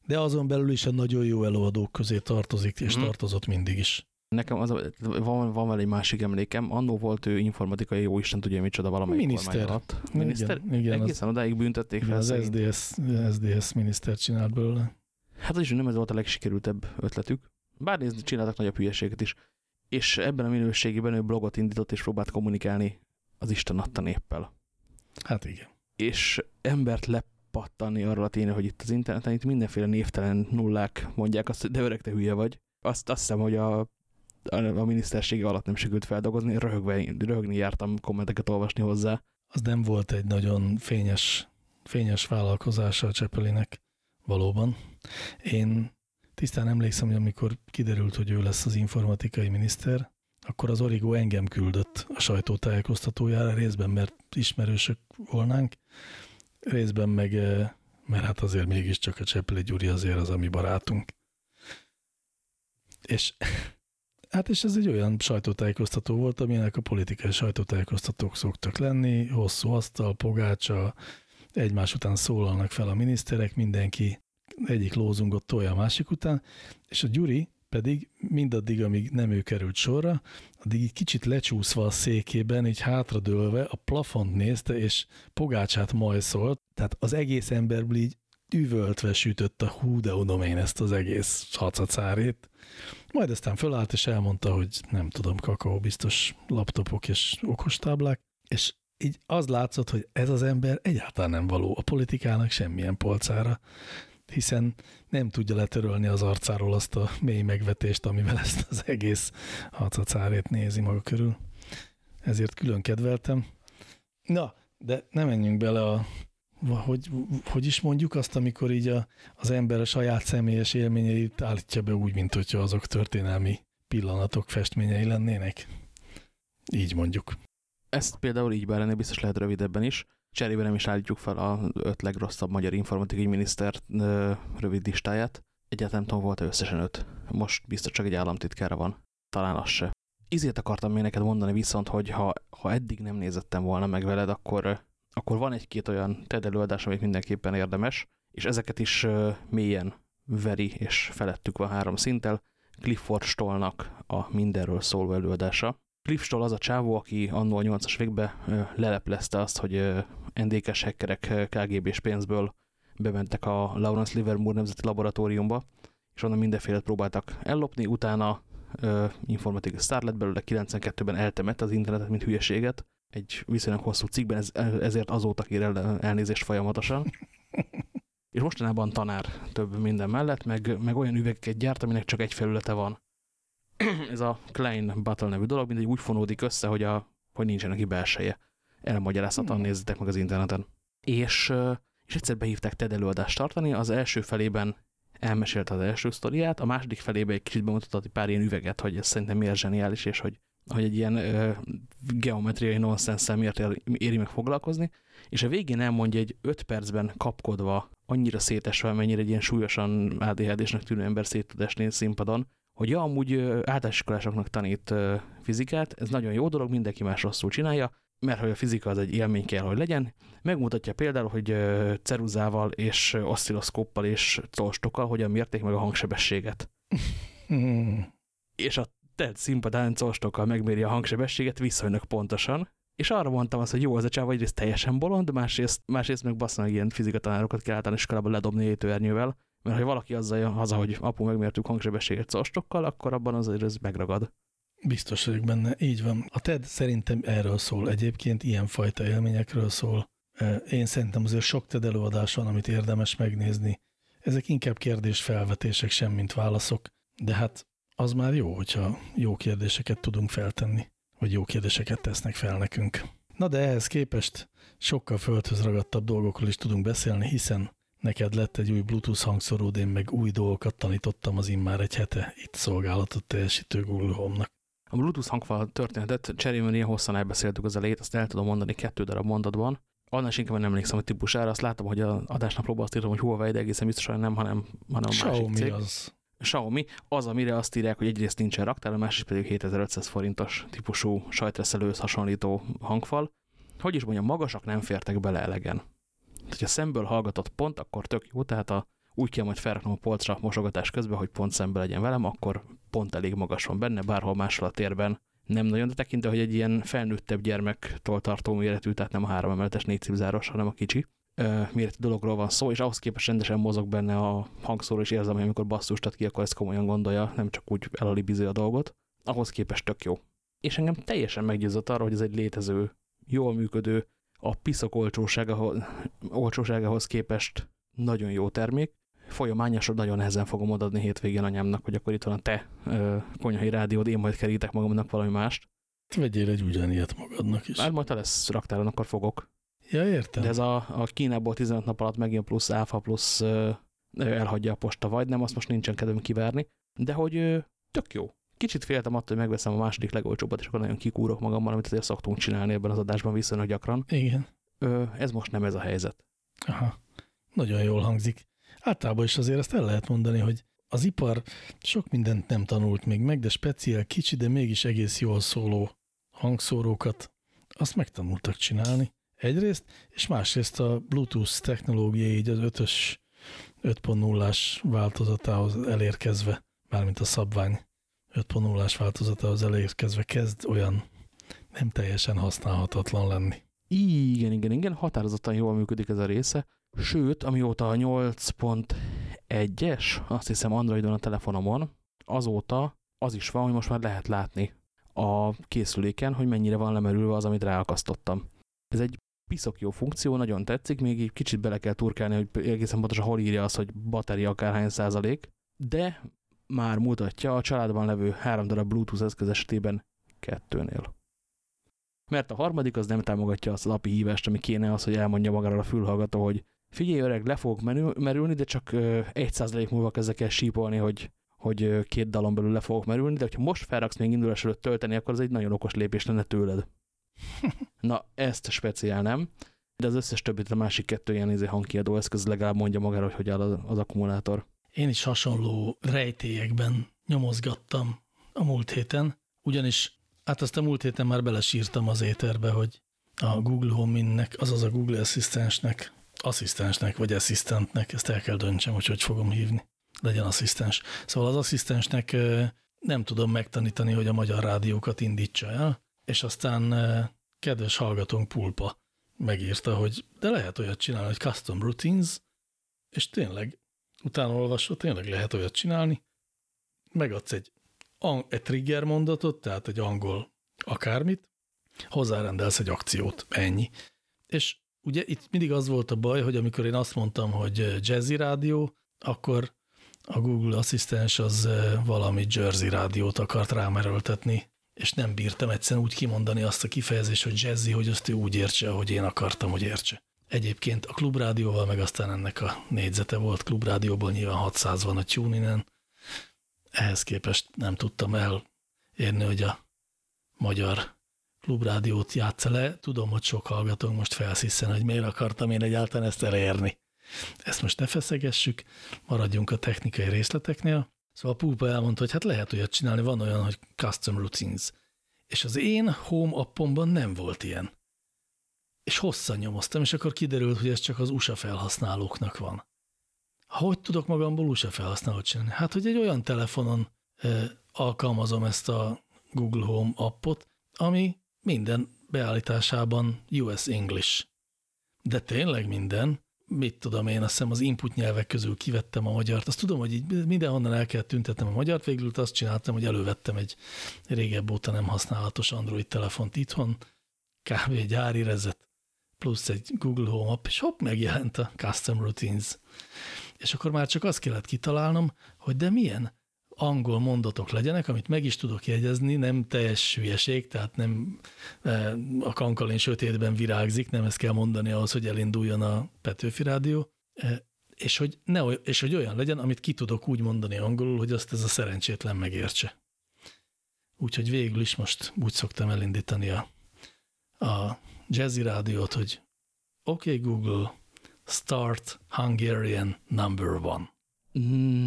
De azon belül is a nagyon jó előadók közé tartozik, és hmm. tartozott mindig is. Nekem az, van, van vele egy másik emlékem, annó volt ő informatikai, jó Isten tudja micsoda valamelyik miniszter. alatt. Miniszter? Igen, igen Egészen az, odáig büntették fel. Az SDS, SDS miniszter csinált belőle. Hát az is nem ez volt a legsikerültebb ötletük. Bár nézni, csináltak nagyobb hülyeséget is. És ebben a minőségében ő blogot indított és próbált kommunikálni az Isten adta néppel. Hát igen. És embert lepattani arról a tényre, hogy itt az interneten itt mindenféle névtelen nullák mondják azt, hogy de öreg, te hülye vagy. Azt, azt hiszem, hogy a a minisztersége alatt nem sikerült feldolgozni, röhögve, röhögni jártam kommenteket olvasni hozzá. Az nem volt egy nagyon fényes, fényes vállalkozása a Csepelinek, valóban. Én tisztán emlékszem, hogy amikor kiderült, hogy ő lesz az informatikai miniszter, akkor az Origo engem küldött a sajtótájékoztatójára, részben mert ismerősök volnánk, részben meg, eh, mert hát azért mégiscsak a Csepeli Gyuri azért az a mi barátunk. És Hát és ez egy olyan sajtótájékoztató volt, amilyenek a politikai sajtótájékoztatók szoktak lenni, hosszú asztal, pogácsa, egymás után szólalnak fel a miniszterek, mindenki egyik lózungot tolja a másik után, és a Gyuri pedig mindaddig, amíg nem ő került sorra, addig így kicsit lecsúszva a székében, így hátradőlve a plafont nézte, és pogácsát majszolt, tehát az egész emberből így üvöltve sütött a hú, de udom én ezt az egész hacacárét. Majd aztán fölállt, és elmondta, hogy nem tudom, kakaó biztos laptopok és okostáblák, és így az látszott, hogy ez az ember egyáltalán nem való a politikának semmilyen polcára, hiszen nem tudja letörölni az arcáról azt a mély megvetést, amivel ezt az egész hacacárét nézi maga körül. Ezért külön kedveltem. Na, de nem menjünk bele a hogy, hogy is mondjuk azt, amikor így a, az ember a saját személyes élményeit állítja be úgy, mint hogyha azok történelmi pillanatok, festményei lennének. Így mondjuk. Ezt például így bár biztos lehet rövidebben is. Cserébe nem is állítjuk fel a öt legrosszabb magyar informatikai miniszter rövid listáját. Egyáltalán tudom, volt-e összesen öt. Most biztos csak egy államtitkára van. Talán az se. Izért akartam még neked mondani viszont, hogy ha, ha eddig nem nézettem volna meg veled, akkor, akkor van egy-két olyan TED előadás, amit mindenképpen érdemes, és ezeket is mélyen veri, és felettük van három szinttel. Clifford Stollnak a mindenről szóló előadása. Cliff Stoll az a csávó, aki annó a 80-as végben leleplezte azt, hogy NDK-s hackerek KGB-s pénzből bementek a Lawrence Livermore Nemzeti Laboratóriumba, és onnan mindenféle próbáltak ellopni, utána informatikai sztár lett belőle, 92-ben eltemett az internetet, mint hülyeséget, egy viszonylag hosszú cikkben, ez, ezért azóta kér el, elnézést folyamatosan. és mostanában tanár több minden mellett, meg, meg olyan üvegeket gyárt, aminek csak egy felülete van. ez a Klein Battle nevű dolog, mindegy úgy fonódik össze, hogy, a, hogy nincsen neki belseje. Elmagyarázhatóan hmm. nézzétek meg az interneten. És, és egyszer behívták TED előadást tartani, az első felében elmesélte az első sztoriát, a második felében egy kicsit bemutatott egy pár ilyen üveget, hogy ez szerintem miért zseniális, és hogy, hogy egy ilyen ö, geometriai nonsenszel miért ér, éri meg foglalkozni, és a végén elmondja egy öt percben kapkodva, annyira szétesve, mennyire egy ilyen súlyosan ADHD-snek tűnő ember szét tud esni színpadon, hogy ja, amúgy általánosiskolásoknak tanít fizikát, ez nagyon jó dolog, mindenki más rosszul csinálja, mert hogy a fizika az egy élmény kell, hogy legyen. Megmutatja például, hogy ceruzával és oszcilloszkóppal és tolstokkal hogyan mérték meg a hangsebességet. és a TED színpadán tolstokkal megméri a hangsebességet viszonylag pontosan, és arra mondtam azt, hogy jó, az a csáv egyrészt teljesen bolond, másrészt, másrészt meg basszanak ilyen fizikatanárokat kell általános iskolában ledobni étőernyővel, mert ha valaki azzal jön haza, hogy apu megmértük hangsebességet szostokkal, akkor abban azért ez megragad. Biztos vagyok benne, így van. A TED szerintem erről szól egyébként, ilyenfajta élményekről szól. Én szerintem azért sok TED előadás van, amit érdemes megnézni. Ezek inkább kérdésfelvetések, semmint válaszok, de hát az már jó, hogyha jó kérdéseket tudunk feltenni, vagy jó kérdéseket tesznek fel nekünk. Na de ehhez képest sokkal földhöz ragadtabb dolgokról is tudunk beszélni, hiszen Neked lett egy új Bluetooth hangszóród, én meg új dolgokat tanítottam az immár egy hete itt szolgálatot teljesítő Google Home-nak. A Bluetooth hangfal történetet cserében ilyen hosszan elbeszéltük az elejét, azt el tudom mondani kettő darab mondatban. Annál inkább nem emlékszem a típusára, azt láttam, hogy a adásnaplóban azt írtam, hogy Huawei, de egészen biztosan nem, hanem, hanem a Xiaomi másik cég. az. Xiaomi, az, amire azt írják, hogy egyrészt nincsen raktár, a másik pedig 7500 forintos típusú sajtreszelőhöz hasonlító hangfal. Hogy is mondjam, magasak nem fértek bele elegen. Hogyha szemből hallgatott pont, akkor tök jó, tehát a, úgy kell majd felraknom a polcra mosogatás közben, hogy pont szembe legyen velem, akkor pont elég magas van benne, bárhol máshol a térben. Nem nagyon, de tekintve, hogy egy ilyen felnőttebb gyermektól tartó méretű, tehát nem a három emeletes négy cipzáros, hanem a kicsi méretű dologról van szó, és ahhoz képest rendesen mozog benne a hangszóró, és érzem, hogy amikor basszust ad ki, akkor ezt komolyan gondolja, nem csak úgy elalibiző a dolgot. Ahhoz képest tök jó. És engem teljesen meggyőzött arra, hogy ez egy létező, jól működő, a piszok olcsóságához, olcsóságához képest nagyon jó termék. Folyamányosra nagyon nehezen fogom odaadni hétvégén anyámnak, hogy akkor itt van a te ö, konyhai rádiód, én majd kerítek magamnak valami mást. Vegyél egy ugyanilyet magadnak is. Már majd ha lesz raktáron, akkor fogok. Ja, értem. De ez a, a Kínából 15 nap alatt megjön plusz áfa, plusz elhagyja a posta, vagy nem, azt most nincsen kedvem kiverni. De hogy tök jó. Kicsit féltem attól, hogy megveszem a második legolcsóbbat, és akkor nagyon kikúrok magammal, amit azért szoktunk csinálni ebben az adásban viszonylag gyakran. Igen. Ez most nem ez a helyzet. Aha. Nagyon jól hangzik. Általában is azért ezt el lehet mondani, hogy az ipar sok mindent nem tanult még meg, de speciál kicsi, de mégis egész jól szóló hangszórókat, azt megtanultak csinálni. Egyrészt, és másrészt a Bluetooth technológia, így az ötös 5.0-ás változatához elérkezve, mármint a szabvány 5.0-ás változatához elérkezve kezd olyan nem teljesen használhatatlan lenni. Igen, igen, igen, határozottan jól működik ez a része. Sőt, amióta a 8.1-es, azt hiszem Androidon a telefonomon, azóta az is van, hogy most már lehet látni a készüléken, hogy mennyire van lemerülve az, amit ráakasztottam. Ez egy piszok jó funkció, nagyon tetszik, még egy kicsit bele kell turkálni, hogy egészen pontosan hol írja az, hogy bateria akárhány százalék, de már mutatja a családban levő három darab Bluetooth eszköz esetében kettőnél. Mert a harmadik az nem támogatja azt az API hívást, ami kéne az, hogy elmondja magáról a fülhallgató, hogy figyelj öreg, le fogok merülni, de csak egy százalék múlva kezdek el sípolni, hogy, hogy két dalon belül le fogok merülni, de hogyha most felraksz még indulás előtt tölteni, akkor az egy nagyon okos lépés lenne tőled. Na, ezt speciál nem, de az összes többit a másik kettő ilyen izé hangkiadó eszköz legalább mondja magára, hogy hogy áll az, az akkumulátor. Én is hasonló rejtélyekben nyomozgattam a múlt héten, ugyanis hát azt a múlt héten már belesírtam az éterbe, hogy a Google Home-nek, azaz a Google Asszisztensnek, asszisztensnek vagy asszisztentnek, ezt el kell döntsem, hogy hogy fogom hívni, legyen asszisztens. Szóval az asszisztensnek nem tudom megtanítani, hogy a magyar rádiókat indítsa el, és aztán kedves hallgatónk Pulpa megírta, hogy de lehet olyat csinálni, hogy custom routines, és tényleg utána olvasva tényleg lehet olyat csinálni, megadsz egy, egy trigger mondatot, tehát egy angol akármit, hozzárendelsz egy akciót, ennyi. És ugye itt mindig az volt a baj, hogy amikor én azt mondtam, hogy Jazzy rádió, akkor a Google asszisztens az valami Jersey rádiót akart rámeröltetni, és nem bírtam egyszerűen úgy kimondani azt a kifejezést, hogy jazzy, hogy azt ő úgy értse, ahogy én akartam, hogy értse. Egyébként a klubrádióval, meg aztán ennek a négyzete volt klubrádióból, nyilván 600 van a tuninen. Ehhez képest nem tudtam elérni, hogy a magyar klubrádiót játsza le. Tudom, hogy sok hallgatónk most felsziszen, hogy miért akartam én egyáltalán ezt elérni. Ezt most ne feszegessük, maradjunk a technikai részleteknél. Szóval Púpa elmondta, hogy hát lehet olyat csinálni, van olyan, hogy custom routines. És az én home appomban nem volt ilyen. És hosszan nyomoztam, és akkor kiderült, hogy ez csak az USA felhasználóknak van. Hogy tudok magamból USA felhasználót csinálni? Hát, hogy egy olyan telefonon e, alkalmazom ezt a Google Home appot, ami minden beállításában US English. De tényleg minden, mit tudom én, azt hiszem az input nyelvek közül kivettem a magyart. Azt tudom, hogy így mindenhonnan el kell tüntetnem a magyart, végül azt csináltam, hogy elővettem egy régebb óta nem használatos Android telefont itthon, kb. egy gyári rezet, plusz egy Google Home app, és hopp, megjelent a Custom Routines. És akkor már csak azt kellett kitalálnom, hogy de milyen angol mondatok legyenek, amit meg is tudok jegyezni, nem teljes hülyeség, tehát nem e, a kankalén sötétben virágzik, nem ezt kell mondani ahhoz, hogy elinduljon a Petőfi Rádió, e, és hogy, ne, és hogy olyan legyen, amit ki tudok úgy mondani angolul, hogy azt ez a szerencsétlen megértse. Úgyhogy végül is most úgy szoktam elindítani a, a Jazzy Rádiót, hogy OK Google, start Hungarian number one.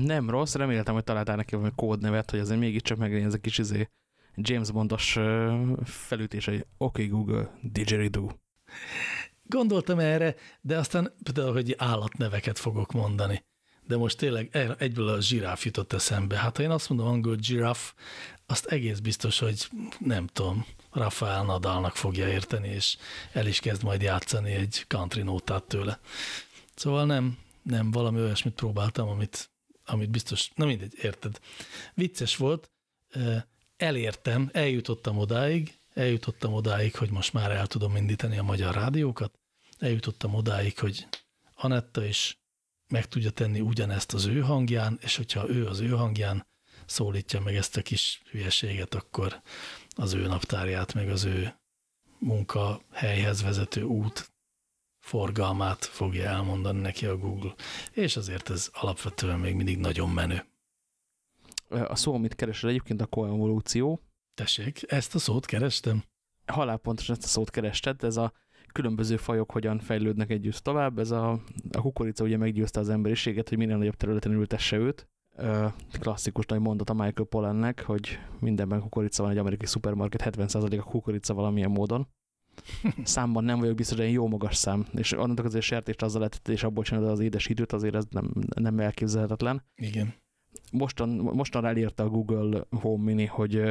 Nem rossz, reméltem, hogy találtál neki valami kódnevet, hogy azért mégiscsak meglegyen ez a kis izé James Bondos felütés, hogy OK Google, didgeridoo. Gondoltam erre, de aztán például, hogy állatneveket fogok mondani. De most tényleg egyből a zsiráf jutott eszembe. Hát ha én azt mondom angol giraffe, azt egész biztos, hogy nem tudom, Rafael Nadalnak fogja érteni, és el is kezd majd játszani egy country nótát tőle. Szóval nem, nem, valami olyasmit próbáltam, amit, amit biztos, na mindegy, érted. Vicces volt, elértem, eljutottam odáig, eljutottam odáig, hogy most már el tudom indítani a magyar rádiókat, eljutottam odáig, hogy Anetta is meg tudja tenni ugyanezt az ő hangján, és hogyha ő az ő hangján szólítja meg ezt a kis hülyeséget, akkor az ő naptárját, meg az ő munkahelyhez vezető út forgalmát fogja elmondani neki a Google. És azért ez alapvetően még mindig nagyon menő. A szó, amit keresel egyébként a koevolúció. Tessék, ezt a szót kerestem? Halálpontosan ezt a szót kerested, ez a különböző fajok hogyan fejlődnek együtt tovább. Ez a, a kukorica ugye meggyőzte az emberiséget, hogy minél nagyobb területen ültesse őt. Klasszikus nagy mondat a Michael Pollannek, hogy mindenben kukorica van, egy amerikai szupermarket 70% a kukorica valamilyen módon Számban nem vagyok biztos, de jó magas szám. És onnantól azért sertést azzal lett, és abból csinálod az édes időt, azért ez nem, nem elképzelhetetlen. Igen. Mostan, mostan elírta a Google Home Mini, hogy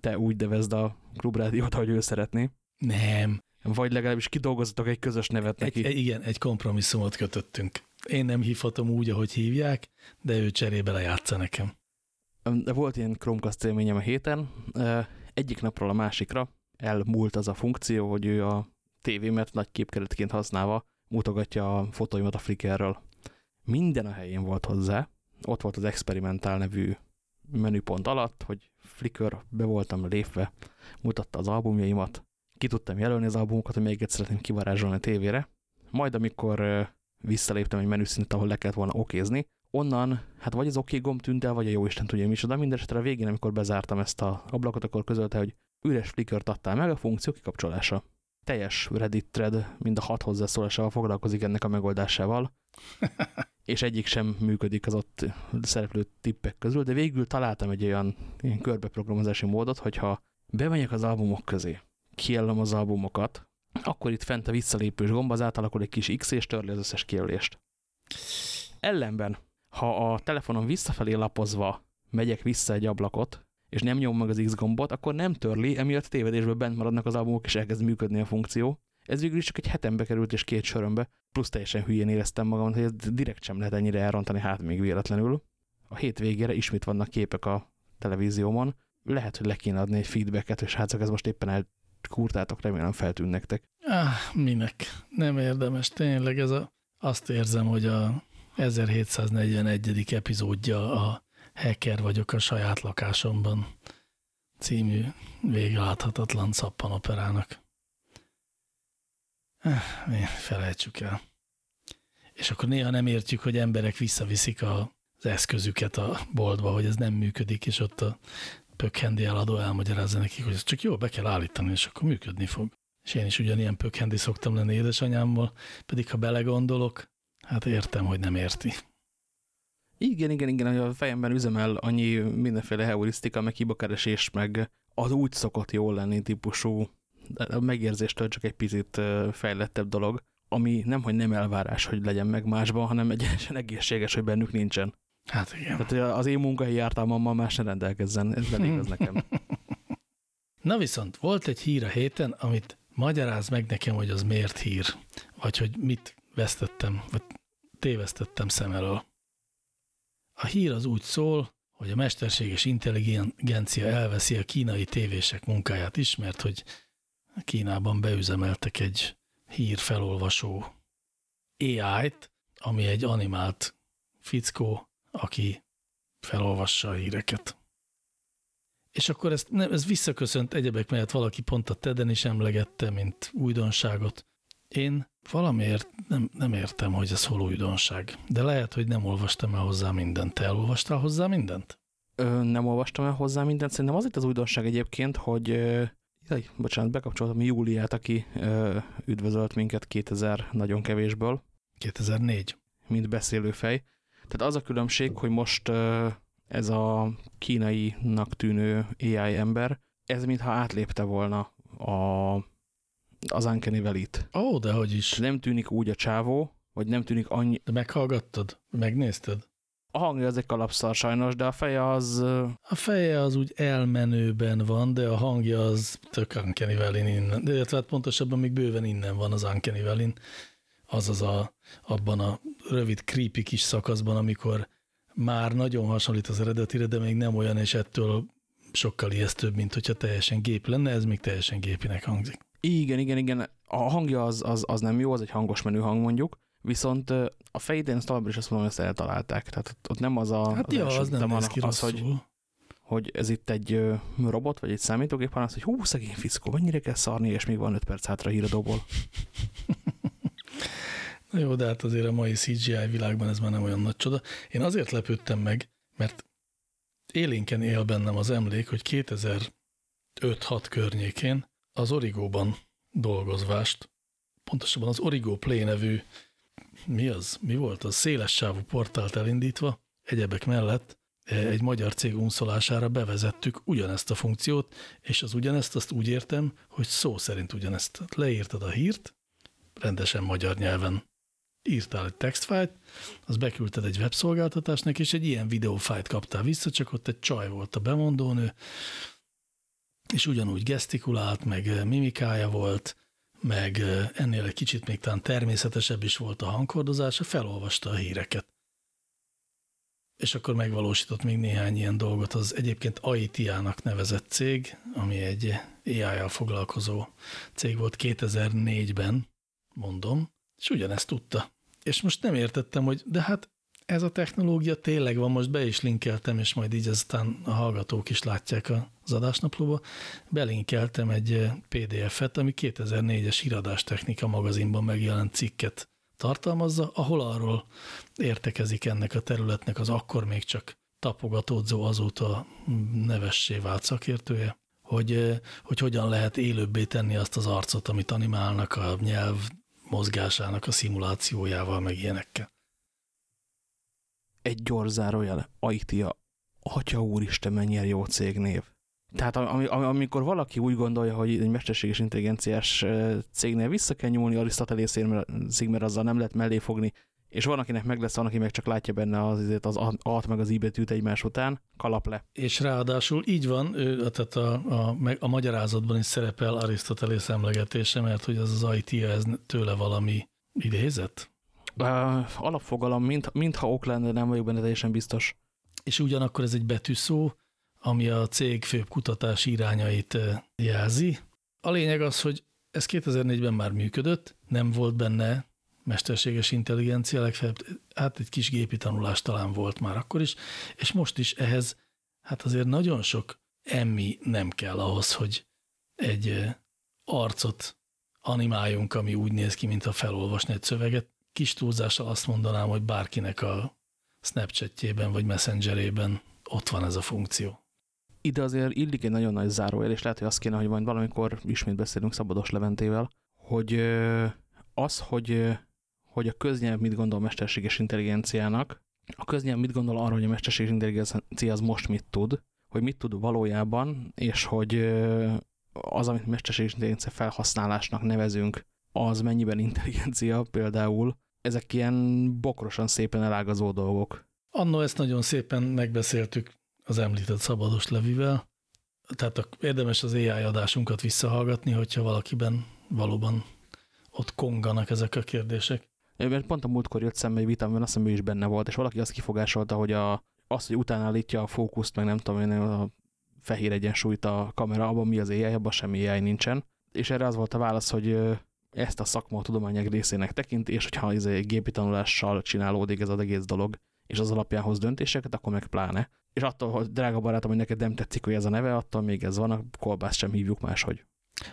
te úgy devezd a klubrádiót, ahogy ő szeretné. Nem. Vagy legalábbis kidolgozatok egy közös nevet neki. Egy, igen, egy kompromisszumot kötöttünk. Én nem hívhatom úgy, ahogy hívják, de ő cserébe lejátsza nekem. Volt ilyen Chromecast élményem a héten. Egyik napról a másikra elmúlt az a funkció, hogy ő a tévémet nagy képkeretként használva mutogatja a fotóimat a Flickrről. Minden a helyén volt hozzá. Ott volt az Experimentál nevű menüpont alatt, hogy Flickr be voltam lépve, mutatta az albumjaimat, ki tudtam jelölni az albumokat, hogy melyiket szeretném kivarázsolni a tévére. Majd amikor visszaléptem egy menüszintet, ahol le kellett volna okézni, onnan, hát vagy az oké gomb tűnt el, vagy a jó Isten tudja micsoda, mindesetre a végén, amikor bezártam ezt a ablakot, akkor közölte, hogy üres flickert adtál meg a funkció kikapcsolása. Teljes Reddit thread, mind a hat hozzászólásával foglalkozik ennek a megoldásával, és egyik sem működik az ott szereplő tippek közül, de végül találtam egy olyan ilyen körbeprogramozási módot, hogyha bemegyek az albumok közé, kijelölöm az albumokat, akkor itt fent a visszalépős gomb az átalakul egy kis X és törli az összes kijelölést. Ellenben, ha a telefonon visszafelé lapozva megyek vissza egy ablakot, és nem nyom meg az X gombot, akkor nem törli, emiatt tévedésből bent maradnak az albumok, és elkezd működni a funkció. Ez végül is csak egy hetembe került, és két sörömbe, plusz teljesen hülyén éreztem magam, hogy ez direkt sem lehet ennyire elrontani, hát még véletlenül. A hét végére ismét vannak képek a televíziómon, lehet, hogy le kéne adni egy feedbacket, és hát ez most éppen elkurtátok, remélem feltűn nektek. Ah, minek? Nem érdemes. Tényleg ez a, azt érzem, hogy a 1741. epizódja a Hacker vagyok a saját lakásomban című végláthatatlan szappanoperának. Eh, felejtsük el. És akkor néha nem értjük, hogy emberek visszaviszik a, az eszközüket a boltba, hogy ez nem működik, és ott a pökhendi eladó elmagyarázza nekik, hogy ezt csak jól be kell állítani, és akkor működni fog. És én is ugyanilyen pökhendi szoktam lenni édesanyámmal, pedig ha belegondolok, hát értem, hogy nem érti. Igen, igen, igen, hogy a fejemben üzemel annyi mindenféle heurisztika, meg hibakeresés, meg az úgy szokott jól lenni típusú a megérzéstől csak egy picit fejlettebb dolog, ami nem, hogy nem elvárás, hogy legyen meg másban, hanem egyenesen egészséges, hogy bennük nincsen. Hát igen. Tehát az én munkahelyi ártalmammal más ne rendelkezzen, ez elég az nekem. Na viszont volt egy hír a héten, amit magyaráz meg nekem, hogy az miért hír, vagy hogy mit vesztettem, vagy tévesztettem szem elől. A hír az úgy szól, hogy a mesterséges intelligencia elveszi a kínai tévések munkáját is, mert hogy Kínában beüzemeltek egy hírfelolvasó AI-t, ami egy animált fickó, aki felolvassa a híreket. És akkor ezt, nem, ez visszaköszönt egyebek mellett valaki pont a TED-en is emlegette, mint újdonságot. Én valamiért nem, nem értem, hogy ez hol újdonság. De lehet, hogy nem olvastam el hozzá mindent. Te elolvastál hozzá mindent? Ö, nem olvastam el hozzá mindent. Szerintem az itt az újdonság egyébként, hogy jaj, bocsánat, bekapcsoltam Júliát, aki ö, üdvözölt minket 2000 nagyon kevésből. 2004. Mint beszélőfej. Tehát az a különbség, hogy most ö, ez a kínainak tűnő AI ember, ez mintha átlépte volna a, az Uncanny Valley-t. Ó, oh, de hogy is. Nem tűnik úgy a csávó, vagy nem tűnik annyi... De meghallgattad? Megnézted? A hangja az egy kalapszar sajnos, de a feje az... A feje az úgy elmenőben van, de a hangja az tök Uncanny Valley innen. De hát pontosabban még bőven innen van az Uncanny Valley azaz a, abban a rövid creepy kis szakaszban, amikor már nagyon hasonlít az eredetire, de még nem olyan, és ettől sokkal ijesztőbb, mint hogyha teljesen gép lenne, ez még teljesen gépinek hangzik. Igen, igen, igen. A hangja az, az, az nem jó, az egy hangos menü hang mondjuk, viszont a fején továbbra is azt mondom, hogy ezt eltalálták. Tehát ott nem az a... Hát az ja, az nem az, az hogy, hogy ez itt egy robot, vagy egy számítógép, hanem az, hogy hú, szegény fickó, mennyire kell szarni, és még van 5 perc hátra híradóból. Na jó, de hát azért a mai CGI világban ez már nem olyan nagy csoda. Én azért lepődtem meg, mert élénken él bennem az emlék, hogy 2005-6 környékén az Origóban dolgozvást, pontosabban az Origo Play nevű, mi az, mi volt az, széles sávú portált elindítva, egyebek mellett egy magyar cég unszolására bevezettük ugyanezt a funkciót, és az ugyanezt azt úgy értem, hogy szó szerint ugyanezt. Leírtad a hírt, rendesen magyar nyelven írtál egy textfájt, az beküldted egy webszolgáltatásnak, és egy ilyen videófájt kaptál vissza, csak ott egy csaj volt a bemondónő, és ugyanúgy gesztikulált, meg mimikája volt, meg ennél egy kicsit még talán természetesebb is volt a hangkordozása, felolvasta a híreket. És akkor megvalósított még néhány ilyen dolgot az egyébként AIT-nak nevezett cég, ami egy AI-jal foglalkozó cég volt 2004-ben, mondom, és ugyanezt tudta. És most nem értettem, hogy de hát ez a technológia tényleg van, most be is linkeltem, és majd így aztán a hallgatók is látják az adásnaplóba. Belinkeltem egy eh, PDF-et, ami 2004-es híradástechnika magazinban megjelent cikket tartalmazza, ahol arról értekezik ennek a területnek az akkor még csak tapogatódzó azóta nevessé vált szakértője, hogy, eh, hogy hogyan lehet élőbbé tenni azt az arcot, amit animálnak a nyelv mozgásának a szimulációjával, meg ilyenekkel egy gyors zárójel, Aitia, atya úristen, mennyire jó cégnév. Tehát ami, amikor valaki úgy gondolja, hogy egy mesterséges intelligenciás cégnél vissza kell nyúlni Arisztotelészért, mert, azzal nem lehet mellé fogni, és van, akinek meg lesz, van, aki meg csak látja benne az, az alt meg az i betűt egymás után, kalap le. És ráadásul így van, tehát a, a, a magyarázatban is szerepel Arisztotelész emlegetése, mert hogy az az IT, ez tőle valami idézet? Uh, alapfogalom, mint, mintha ok lenne, nem vagyok benne teljesen biztos. És ugyanakkor ez egy betűszó, ami a cég főbb kutatási irányait jelzi. A lényeg az, hogy ez 2004-ben már működött, nem volt benne mesterséges intelligencia, legfeljebb, hát egy kis gépi tanulás talán volt már akkor is, és most is ehhez, hát azért nagyon sok emmi nem kell ahhoz, hogy egy arcot animáljunk, ami úgy néz ki, mint a felolvasni egy szöveget kis túlzással azt mondanám, hogy bárkinek a Snapchatjében vagy Messengerében ott van ez a funkció. Ide azért illik egy nagyon nagy zárójel, és lehet, hogy azt kéne, hogy majd valamikor ismét beszélünk Szabados Leventével, hogy az, hogy, hogy a köznyelv mit gondol mesterséges intelligenciának, a köznyelv mit gondol arról, hogy a mesterséges intelligencia az most mit tud, hogy mit tud valójában, és hogy az, amit mesterséges intelligencia felhasználásnak nevezünk, az mennyiben intelligencia például, ezek ilyen bokrosan szépen elágazó dolgok. Annó ezt nagyon szépen megbeszéltük az említett szabados levivel, tehát érdemes az AI adásunkat visszahallgatni, hogyha valakiben valóban ott konganak ezek a kérdések. É, mert pont a múltkor jött szembe egy vitám, azt hiszem ő is benne volt, és valaki azt kifogásolta, hogy a, az, hogy utána állítja a fókuszt, meg nem tudom, a fehér egyensúlyt a kamera, abban mi az AI, abban semmi AI nincsen. És erre az volt a válasz, hogy ezt a szakma a tudományok részének tekint, és hogyha ez egy gépi tanulással csinálódik ez az egész dolog, és az alapján hoz döntéseket, akkor meg pláne. És attól, hogy drága barátom, hogy neked nem tetszik, hogy ez a neve, attól még ez van, a kolbászt sem hívjuk máshogy.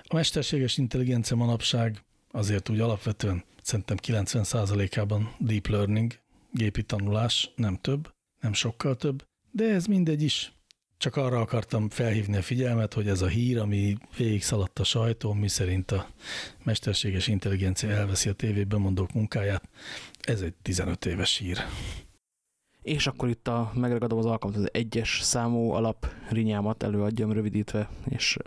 A mesterséges intelligencia manapság azért úgy alapvetően szerintem 90%-ában deep learning, gépi tanulás, nem több, nem sokkal több, de ez mindegy is. Csak arra akartam felhívni a figyelmet, hogy ez a hír, ami végig szaladt a sajtó, mi szerint a mesterséges intelligencia elveszi a tévében mondók munkáját, ez egy 15 éves hír. És akkor itt a, megragadom az alkalmat, az egyes számú alap rinyámat előadjam rövidítve, és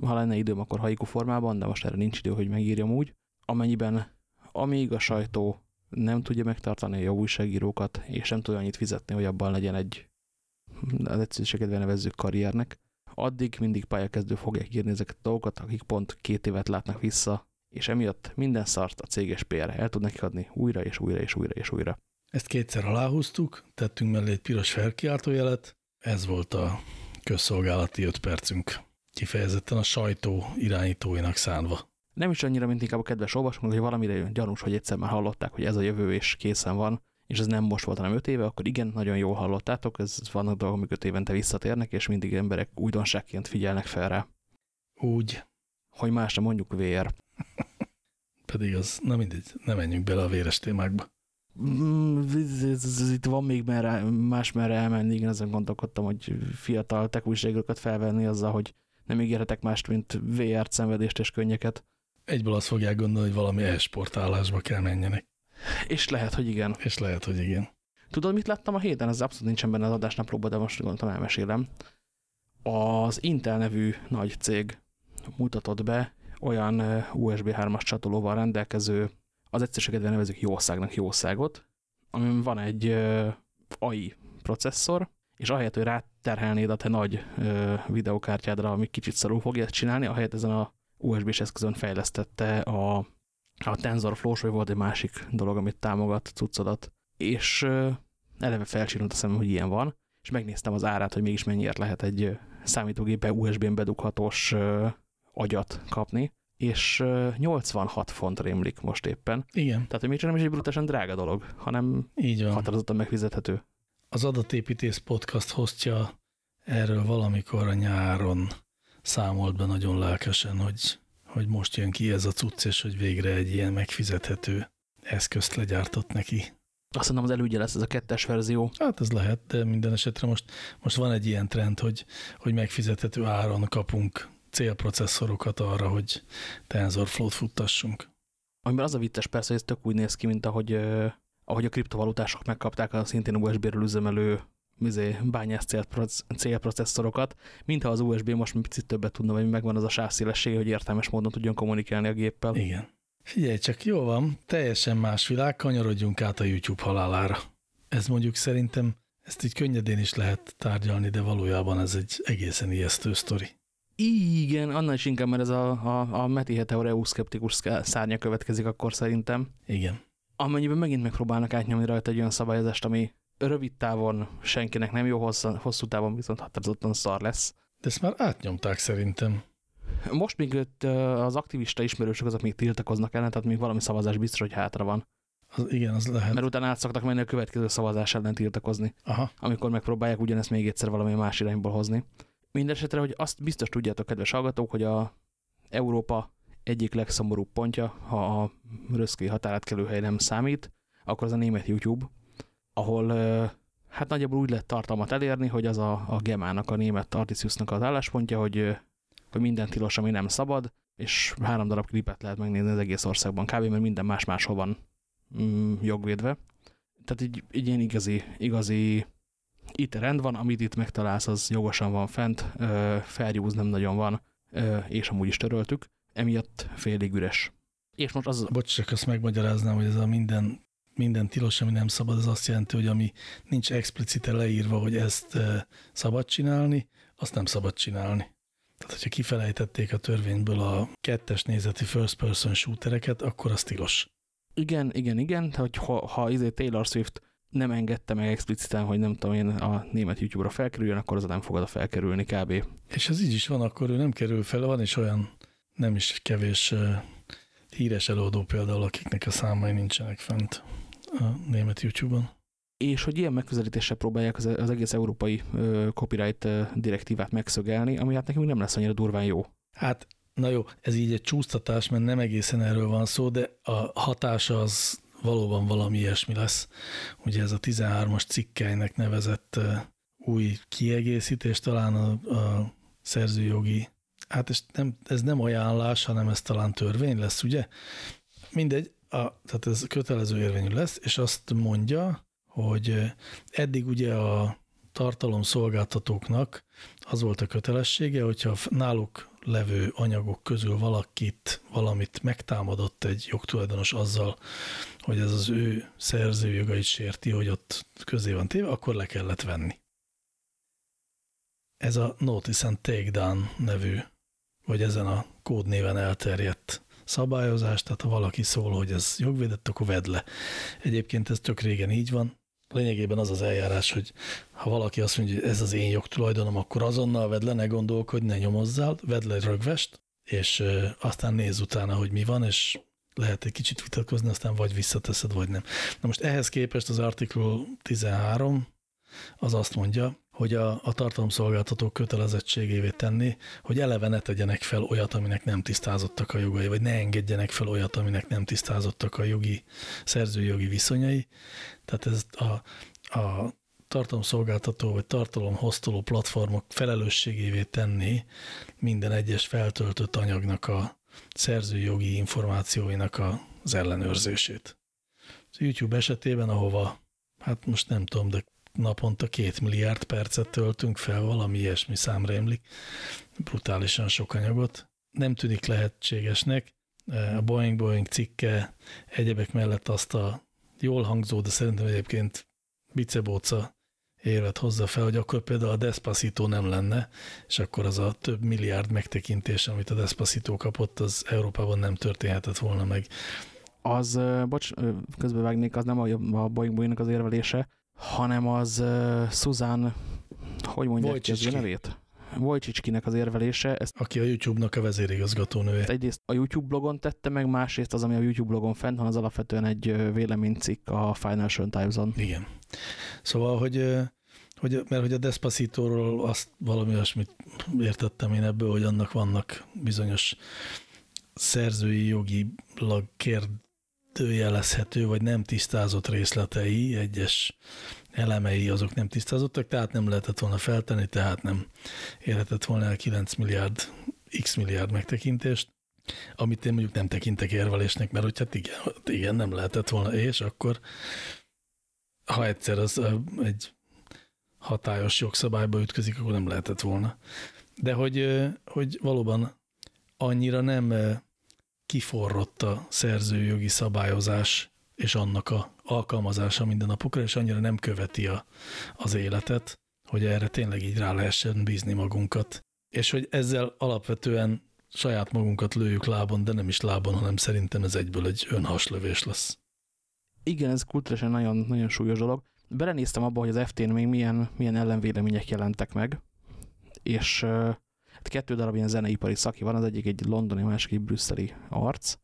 ha lenne időm, akkor haiku formában, de most erre nincs idő, hogy megírjam úgy. Amennyiben, amíg a sajtó nem tudja megtartani a jó újságírókat, és nem tudja annyit fizetni, hogy abban legyen egy az egyszerűséget nevezzük karriernek, addig mindig pályakezdő fogják írni ezeket a dolgokat, akik pont két évet látnak vissza, és emiatt minden szart a céges PR el tud nekik adni újra és újra és újra és újra. Ezt kétszer aláhúztuk, tettünk mellé egy piros felkiáltójelet, ez volt a közszolgálati öt percünk, kifejezetten a sajtó irányítóinak szánva. Nem is annyira, mint inkább a kedves olvasók, hogy valamire gyanús, hogy egyszer már hallották, hogy ez a jövő és készen van, és ez nem most volt, hanem öt éve, akkor igen, nagyon jól hallottátok, ez vannak dolgok, amik öt évente visszatérnek, és mindig emberek újdonságként figyelnek fel rá. Úgy. Hogy másra mondjuk vér. Pedig az, na mindegy, nem menjünk bele a véres témákba. Mm, itt van még merre, más merre elmenni, igen, ezen gondolkodtam, hogy fiatal tech újságokat felvenni azzal, hogy nem ígérhetek mást, mint VR-t, szenvedést és könnyeket. Egyből azt fogják gondolni, hogy valami e-sportálásba kell menjenek. És lehet, hogy igen. És lehet, hogy igen. Tudod, mit láttam a héten? Ez abszolút nincsen benne az adásnaplóban, de most gondoltam elmesélem. Az Intel nevű nagy cég mutatott be olyan USB 3-as csatolóval rendelkező, az egyszerűségedben nevezük jószágnak jószágot, amiben van egy AI processzor, és ahelyett, hogy ráterhelnéd a te nagy ö, videokártyádra, ami kicsit szarul fogja ezt csinálni, ahelyett ezen a USB-s eszközön fejlesztette a, a TensorFlow, vagy volt egy másik dolog, amit támogat cuccodat, és eleve felcsinált a szemem, hogy ilyen van, és megnéztem az árát, hogy mégis mennyiért lehet egy számítógépbe USB-n bedughatós agyat kapni, és 86 font rémlik most éppen. Igen. Tehát, hogy még nem is egy brutálisan drága dolog, hanem Így van. határozottan megfizethető. Az adatépítés podcast hostja erről valamikor a nyáron számolt be nagyon lelkesen, hogy, hogy most jön ki ez a cucc, és hogy végre egy ilyen megfizethető eszközt legyártott neki. Azt mondom, az elődje lesz ez a kettes verzió. Hát ez lehet, de minden esetre most, most van egy ilyen trend, hogy, hogy megfizethető áron kapunk célprocesszorokat arra, hogy TensorFlow-t futtassunk. Amiben az a vicces persze, hogy ez tök úgy néz ki, mint ahogy, ahogy a kriptovalutások megkapták a szintén USB-ről üzemelő mizé, bányász célprocesszorokat, mintha az USB most egy picit többet tudna, vagy megvan az a sávszélessége, hogy értelmes módon tudjon kommunikálni a géppel. Igen. Figyelj csak, jó van, teljesen más világ, kanyarodjunk át a YouTube halálára. Ez mondjuk szerintem, ezt így könnyedén is lehet tárgyalni, de valójában ez egy egészen ijesztő sztori. Igen, annál is inkább, mert ez a, a, a Meti Heteor szkeptikus szárnya következik akkor szerintem. Igen. Amennyiben megint megpróbálnak átnyomni rajta egy olyan szabályozást, ami rövid távon senkinek nem jó, hosszú, hosszú távon viszont határozottan szar lesz. De ezt már átnyomták szerintem. Most még az aktivista ismerősök azok még tiltakoznak ellen, tehát még valami szavazás biztos, hogy hátra van. Az, igen, az lehet. Mert utána át szoktak menni a következő szavazás ellen tiltakozni. Aha. Amikor megpróbálják ugyanezt még egyszer valami más irányból hozni. Mindenesetre, hogy azt biztos tudjátok, kedves hallgatók, hogy a Európa egyik legszomorúbb pontja, ha a röszki határátkelőhely nem számít, akkor az a német YouTube, ahol hát nagyjából úgy lehet tartalmat elérni, hogy az a, a Gemának, a német Artisiusnak az álláspontja, hogy, hogy minden tilos, ami nem szabad, és három darab klipet lehet megnézni az egész országban kb. mert minden más máshol van mm, jogvédve. Tehát egy, egy ilyen igazi, igazi itt rend van, amit itt megtalálsz, az jogosan van fent, felgyúz nem nagyon van, és amúgy is töröltük, emiatt félig üres. És most az... Bocs, csak azt megmagyaráznám, hogy ez a minden, minden tilos, ami nem szabad, az azt jelenti, hogy ami nincs explicite leírva, hogy ezt szabad csinálni, azt nem szabad csinálni. Tehát, hogyha kifelejtették a törvényből a kettes nézeti first person shootereket, akkor az tilos. Igen, igen, igen, hogy ha, ha izé Taylor Swift nem engedte meg explicitán, hogy nem tudom én a német YouTube-ra felkerüljön, akkor az nem fogod a felkerülni kb. És ez így is van, akkor ő nem kerül fel, van is olyan nem is kevés híres előadó például, akiknek a számai nincsenek fent a német YouTube-on. És hogy ilyen megközelítéssel próbálják az, az egész európai uh, copyright uh, direktívát megszögelni, ami hát nekünk nem lesz annyira durván jó. Hát, na jó, ez így egy csúsztatás, mert nem egészen erről van szó, de a hatása az valóban valami ilyesmi lesz. Ugye ez a 13-as cikkelynek nevezett új kiegészítés, talán a, a szerzőjogi, hát ez nem, ez nem ajánlás, hanem ez talán törvény lesz, ugye? Mindegy, a, tehát ez kötelező érvényű lesz, és azt mondja, hogy eddig ugye a tartalomszolgáltatóknak az volt a kötelessége, hogyha náluk levő anyagok közül valakit, valamit megtámadott egy jogtulajdonos azzal, hogy ez az ő szerzőjogait sérti, hogy ott közé van téve, akkor le kellett venni. Ez a Notice and Takedown nevű, vagy ezen a kódnéven elterjedt szabályozás, tehát ha valaki szól, hogy ez jogvédett, akkor vedd le. Egyébként ez tök régen így van. Lényegében az az eljárás, hogy ha valaki azt mondja, hogy ez az én jogtulajdonom, akkor azonnal vedd le, ne gondolkodj, ne nyomozzál, vedd le rögvest, és aztán nézz utána, hogy mi van, és lehet egy kicsit vitatkozni, aztán vagy visszateszed, vagy nem. Na most ehhez képest az artikel 13 az azt mondja, hogy a, a tartalomszolgáltatók kötelezettségévé tenni, hogy eleve ne tegyenek fel olyat, aminek nem tisztázottak a jogai, vagy ne engedjenek fel olyat, aminek nem tisztázottak a jogi, szerzőjogi viszonyai. Tehát ez a, a tartalomszolgáltató vagy tartalomhoztoló platformok felelősségévé tenni minden egyes feltöltött anyagnak a szerzőjogi információinak az ellenőrzését. Az YouTube esetében, ahova hát most nem tudom, de naponta két milliárd percet töltünk fel, valami ilyesmi számra emlik, brutálisan sok anyagot. Nem tűnik lehetségesnek. A Boeing-Boeing cikke egyebek mellett azt a jól hangzó, de szerintem egyébként bicebóca érvet hozza fel, hogy akkor például a Despacito nem lenne, és akkor az a több milliárd megtekintés, amit a Despacito kapott, az Európában nem történhetett volna meg. Az, bocs, közbevágnék, az nem a, a Boeing boeing az érvelése, hanem az uh, Susan, hogy mondják ki a nevét? Wojcickinek az érvelése. Ezt, Aki a YouTube-nak a vezérigazgatónője. Egyrészt a YouTube blogon tette meg, másrészt az, ami a YouTube blogon fent van, az alapvetően egy véleménycikk a Financial Times-on. Igen. Szóval, hogy, hogy, mert hogy a Despacito-ról azt valami olyasmit értettem én ebből, hogy annak vannak bizonyos szerzői jogilag kérdőjelezhető, vagy nem tisztázott részletei, egyes elemei azok nem tisztázottak, tehát nem lehetett volna feltenni, tehát nem érhetett volna el 9 milliárd, x milliárd megtekintést, amit én mondjuk nem tekintek érvelésnek, mert hogy hát igen, igen, nem lehetett volna, és akkor ha egyszer az egy hatályos jogszabályba ütközik, akkor nem lehetett volna. De hogy, hogy valóban annyira nem kiforrott a szerzőjogi szabályozás és annak a alkalmazása minden napokra, és annyira nem követi a, az életet, hogy erre tényleg így rá lehessen bízni magunkat. És hogy ezzel alapvetően saját magunkat lőjük lábon, de nem is lábon, hanem szerintem ez egyből egy önhaslövés lesz. Igen, ez kultúresen nagyon, nagyon súlyos dolog. Belenéztem abba, hogy az FT-n még milyen, milyen ellenvélemények jelentek meg, és kettő darab ilyen zeneipari szaki van, az egyik egy londoni, másik egy brüsszeli arc.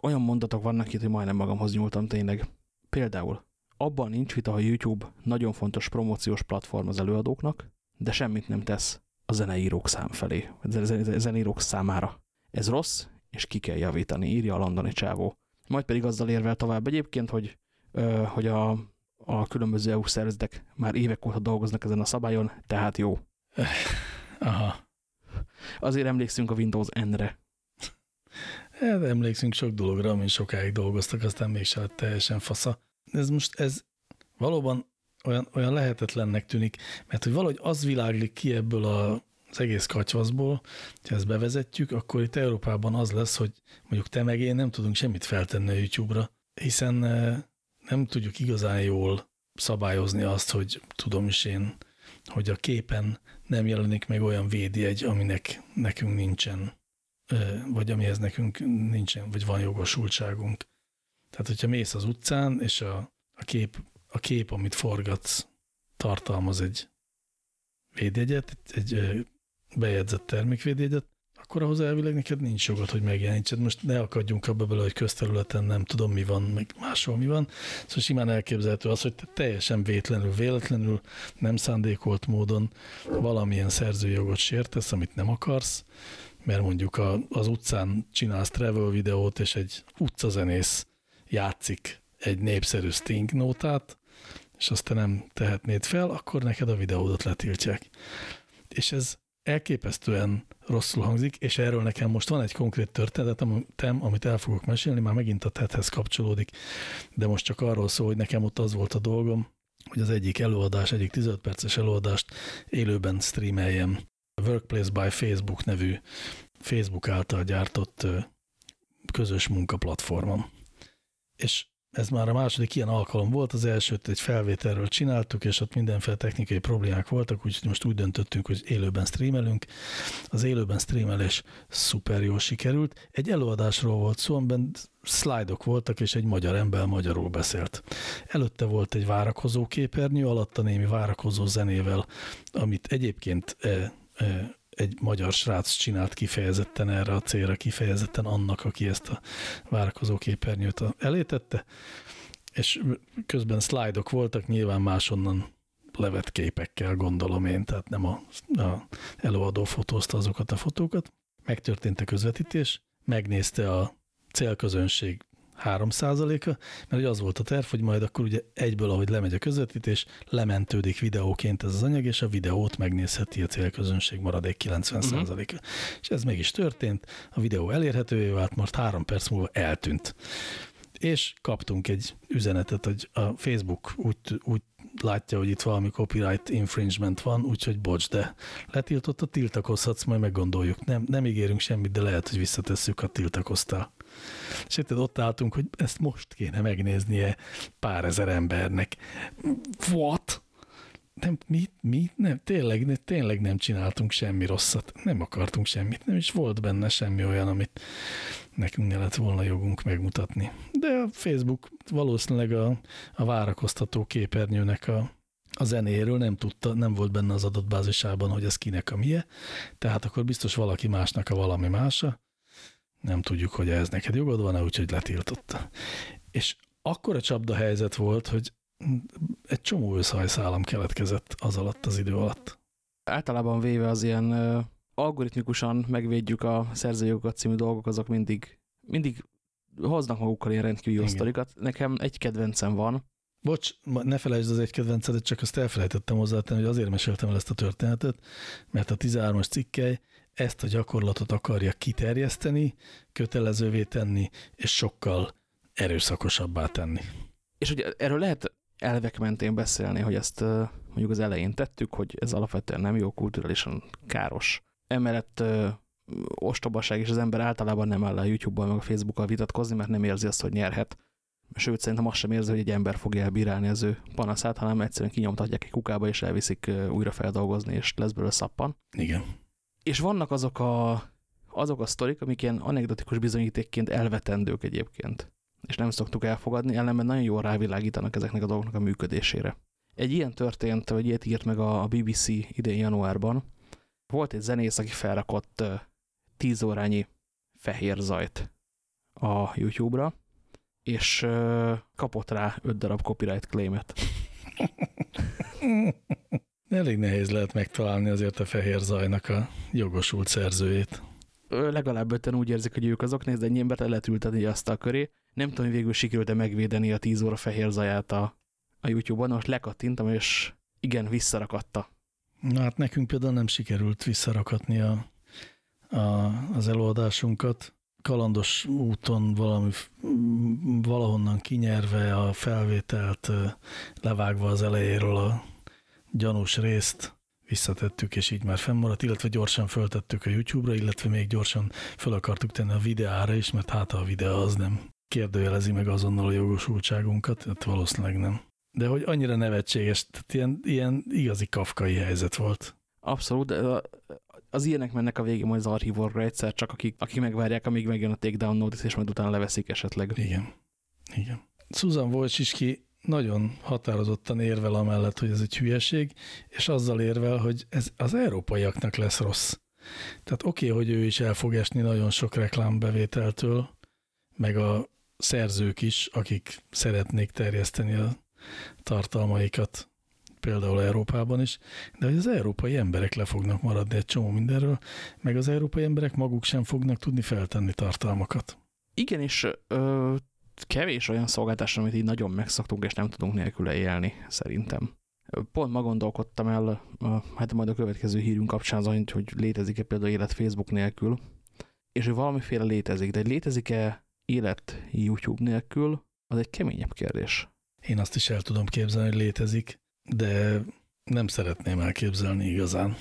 Olyan mondatok vannak itt, hogy majdnem magamhoz nyúltam tényleg. Például, abban nincs vita, hogy YouTube nagyon fontos promóciós platform az előadóknak, de semmit nem tesz a zeneírók szám felé, a zeneírók számára. Ez rossz, és ki kell javítani, írja a londoni csávó. Majd pedig azzal érvel tovább egyébként, hogy, ö, hogy a, a különböző EU szervezetek már évek óta dolgoznak ezen a szabályon, tehát jó. Aha. Azért emlékszünk a Windows N-re. Hát emlékszünk sok dologra, amin sokáig dolgoztak, aztán mégsem teljesen fasza. Ez most, ez valóban olyan, olyan lehetetlennek tűnik, mert hogy valahogy az világlik ki ebből a, az egész kacsvaszból, ha ezt bevezetjük, akkor itt Európában az lesz, hogy mondjuk te meg én nem tudunk semmit feltenni a YouTube-ra, hiszen eh, nem tudjuk igazán jól szabályozni azt, hogy tudom is én, hogy a képen nem jelenik meg olyan védjegy, aminek nekünk nincsen, vagy amihez nekünk nincsen, vagy van jogosultságunk. Tehát, hogyha mész az utcán, és a, a, kép, a kép, amit forgatsz, tartalmaz egy védjegyet, egy bejegyzett termékvédjegyet, akkor ahhoz elvileg neked nincs jogod, hogy megjelentsed. Most ne akadjunk abba bele, hogy közterületen nem tudom, mi van, meg máshol mi van. Szóval simán elképzelhető az, hogy te teljesen vétlenül, véletlenül, nem szándékolt módon valamilyen szerzőjogot sértesz, amit nem akarsz, mert mondjuk a, az utcán csinálsz travel videót, és egy utcazenész játszik egy népszerű Sting nótát, és azt te nem tehetnéd fel, akkor neked a videódat letiltják. És ez elképesztően rosszul hangzik, és erről nekem most van egy konkrét történetem, amit el fogok mesélni, már megint a tethez kapcsolódik, de most csak arról szól, hogy nekem ott az volt a dolgom, hogy az egyik előadás, egyik 15 perces előadást élőben streameljem. Workplace by Facebook nevű Facebook által gyártott közös munkaplatformon. És ez már a második ilyen alkalom volt, az elsőt egy felvételről csináltuk, és ott mindenféle technikai problémák voltak, úgyhogy most úgy döntöttünk, hogy élőben streamelünk. Az élőben streamelés szuper jól sikerült. Egy előadásról volt szó, amiben szlájdok voltak, és egy magyar ember magyarul beszélt. Előtte volt egy várakozó képernyő, alatta némi várakozó zenével, amit egyébként e, e, egy magyar srác csinált kifejezetten erre a célra, kifejezetten annak, aki ezt a várakozó képernyőt elétette, és közben szlájdok voltak, nyilván másonnan levett képekkel, gondolom én, tehát nem a, a előadó fotózta azokat a fotókat. Megtörtént a közvetítés, megnézte a célközönség 3%-a, mert az volt a terv, hogy majd akkor ugye egyből, ahogy lemegy a közvetítés, lementődik videóként ez az anyag, és a videót megnézheti a célközönség maradék 90%-a. Uh -huh. És ez meg is történt, a videó elérhetővé vált, most három perc múlva eltűnt. És kaptunk egy üzenetet, hogy a Facebook úgy, úgy látja, hogy itt valami copyright infringement van, úgyhogy bocs, de letiltotta, tiltakozhatsz, majd meggondoljuk. Nem, nem ígérünk semmit, de lehet, hogy visszatesszük, ha tiltakoztál. És itt ott álltunk, hogy ezt most kéne megnéznie pár ezer embernek. What? Nem, mi, mi? Nem, tényleg, tényleg nem csináltunk semmi rosszat. Nem akartunk semmit. Nem is volt benne semmi olyan, amit nekünk ne lett volna jogunk megmutatni. De a Facebook valószínűleg a, a várakoztató képernyőnek a, a zenéről nem tudta, nem volt benne az adatbázisában, hogy ez kinek a mie, tehát akkor biztos valaki másnak a valami mása, nem tudjuk, hogy ez neked jogod van-e, úgyhogy letiltotta. És akkor a csapda helyzet volt, hogy egy csomó összhajszálam keletkezett az alatt az idő alatt. Általában véve az ilyen algoritmikusan megvédjük a szerzőjogokat című dolgok, azok mindig, mindig hoznak magukkal ilyen rendkívül jó sztorikat. Nekem egy kedvencem van. Bocs, ne felejtsd az egy kedvencedet, csak azt elfelejtettem hozzátenni, hogy azért meséltem el ezt a történetet, mert a 13-as cikkely ezt a gyakorlatot akarja kiterjeszteni, kötelezővé tenni, és sokkal erőszakosabbá tenni. És hogy erről lehet elvek mentén beszélni, hogy ezt mondjuk az elején tettük, hogy ez alapvetően nem jó, kulturálisan káros. Emellett ö, ostobaság, és az ember általában nem áll a YouTube-ban, meg a Facebook-kal vitatkozni, mert nem érzi azt, hogy nyerhet. Sőt, szerintem azt sem érzi, hogy egy ember fogja elbírálni az ő panaszát, hanem egyszerűen kinyomtatják egy kukába, és elviszik újra feldolgozni, és lesz belőle szappan. Igen. És vannak azok a, azok a sztorik, amik ilyen anekdotikus bizonyítékként elvetendők egyébként és nem szoktuk elfogadni, ellenben nagyon jól rávilágítanak ezeknek a dolgoknak a működésére. Egy ilyen történt, vagy ilyet írt meg a BBC idén januárban. Volt egy zenész, aki felrakott 10 órányi fehér zajt a YouTube-ra, és kapott rá 5 darab copyright claimet. Elég nehéz lehet megtalálni azért a fehér zajnak a jogosult szerzőjét. Legalább öten úgy érzik, hogy ők azok, nézd, ennyi embert el lehet ültetni azt a köré, nem tudom, hogy végül sikerült-e megvédeni a 10 óra fehér zaját a, a YouTube-on, most lekattintam, és igen, visszarakatta. Na hát nekünk például nem sikerült visszarakatni a, a, az előadásunkat. Kalandos úton valami, valahonnan kinyerve a felvételt, levágva az elejéről a gyanús részt, visszatettük, és így már fennmaradt, illetve gyorsan föltettük a YouTube-ra, illetve még gyorsan föl akartuk tenni a videára is, mert hát a videó az nem kérdőjelezi meg azonnal a jogosultságunkat, hát valószínűleg nem. De hogy annyira nevetséges, tehát ilyen, ilyen igazi kafkai helyzet volt. Abszolút, de az ilyenek mennek a végén majd az archívorra egyszer, csak akik, akik megvárják, amíg megjön a takedown notice, és majd utána leveszik esetleg. Igen, igen. Susan Wojcicki nagyon határozottan érvel amellett, hogy ez egy hülyeség, és azzal érvel, hogy ez az európaiaknak lesz rossz. Tehát oké, okay, hogy ő is el fog esni nagyon sok reklámbevételtől, meg a szerzők is, akik szeretnék terjeszteni a tartalmaikat, például Európában is, de hogy az európai emberek le fognak maradni egy csomó mindenről, meg az európai emberek maguk sem fognak tudni feltenni tartalmakat. Igen, és ö, kevés olyan szolgáltás, amit így nagyon megszoktunk, és nem tudunk nélküle élni, szerintem. Pont ma gondolkodtam el, hát majd a következő hírünk kapcsán, hogy, hogy létezik-e például élet Facebook nélkül, és hogy valamiféle létezik, de létezik-e élet YouTube nélkül, az egy keményebb kérdés. Én azt is el tudom képzelni, hogy létezik, de nem szeretném elképzelni igazán.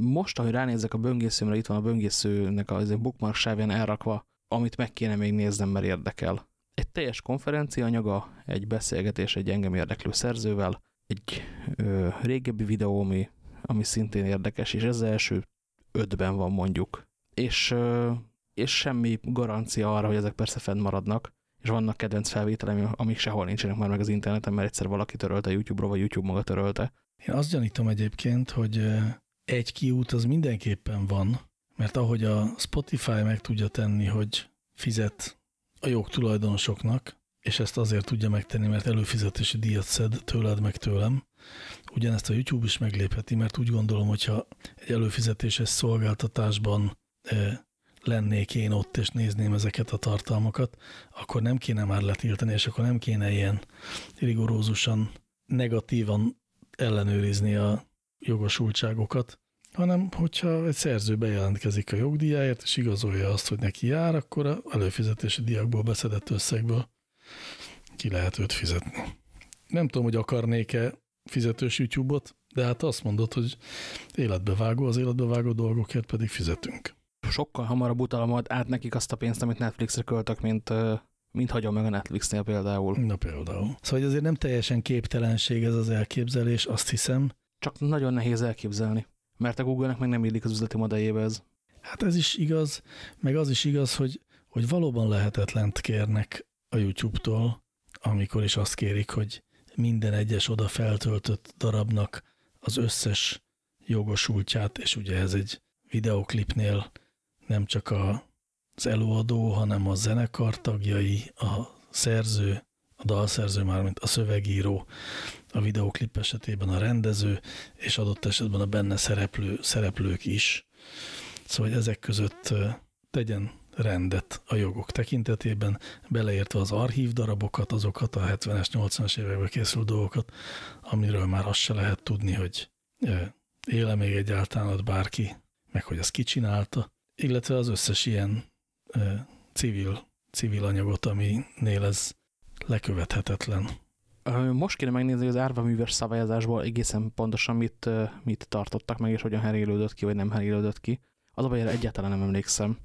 Most, ahogy ránézek a böngészőmre, itt van a böngészőnek az bookmark sávján elrakva, amit meg kéne még néznem, mert érdekel. Egy teljes konferencia anyaga, egy beszélgetés egy engem érdeklő szerzővel, egy ö, régebbi videó, ami, ami szintén érdekes, és ez az első ötben van mondjuk. És ö, és semmi garancia arra, hogy ezek persze fennmaradnak, és vannak kedvenc felvételem, amik sehol nincsenek már meg az interneten, mert egyszer valaki törölte YouTube-ra, vagy YouTube maga törölte. Én azt gyanítom egyébként, hogy egy kiút az mindenképpen van, mert ahogy a Spotify meg tudja tenni, hogy fizet a jogtulajdonosoknak, és ezt azért tudja megtenni, mert előfizetési díjat szed tőled meg tőlem. Ugyanezt a YouTube is meglépheti, mert úgy gondolom, hogyha egy előfizetéses szolgáltatásban lennék én ott, és nézném ezeket a tartalmakat, akkor nem kéne már letiltani, és akkor nem kéne ilyen rigorózusan, negatívan ellenőrizni a jogosultságokat, hanem hogyha egy szerző bejelentkezik a jogdíjáért, és igazolja azt, hogy neki jár, akkor a előfizetési diákból beszedett összegből ki lehet őt fizetni. Nem tudom, hogy akarnék-e fizetős YouTube-ot, de hát azt mondod, hogy életbevágó, az életbevágó dolgokért pedig fizetünk. Sokkal hamarabb utalom át nekik azt a pénzt, amit Netflixre költök, mint, mint hagyom meg a Netflixnél például. Na például. Szóval azért nem teljesen képtelenség ez az elképzelés, azt hiszem. Csak nagyon nehéz elképzelni, mert a Google-nek meg nem illik az üzleti modelljébe ez. Hát ez is igaz, meg az is igaz, hogy, hogy valóban lehetetlent kérnek a YouTube-tól, amikor is azt kérik, hogy minden egyes oda feltöltött darabnak az összes jogosultját, és ugye ez egy videoklipnél nem csak a, az előadó, hanem a zenekar tagjai, a szerző, a dalszerző már, mint a szövegíró, a videoklip esetében a rendező, és adott esetben a benne szereplő, szereplők is. Szóval ezek között tegyen rendet a jogok tekintetében, beleértve az archív darabokat, azokat a 70-es, 80-as években készült dolgokat, amiről már azt se lehet tudni, hogy éle még egyáltalán ott bárki, meg hogy azt kicsinálta, illetve az összes ilyen civil, civil anyagot, aminél ez lekövethetetlen. Most kéne megnézni, hogy az árva műves szabályozásból egészen pontosan mit, mit tartottak meg, és hogyan herélődött ki, vagy nem herélődött ki. Az a baj, egyáltalán nem emlékszem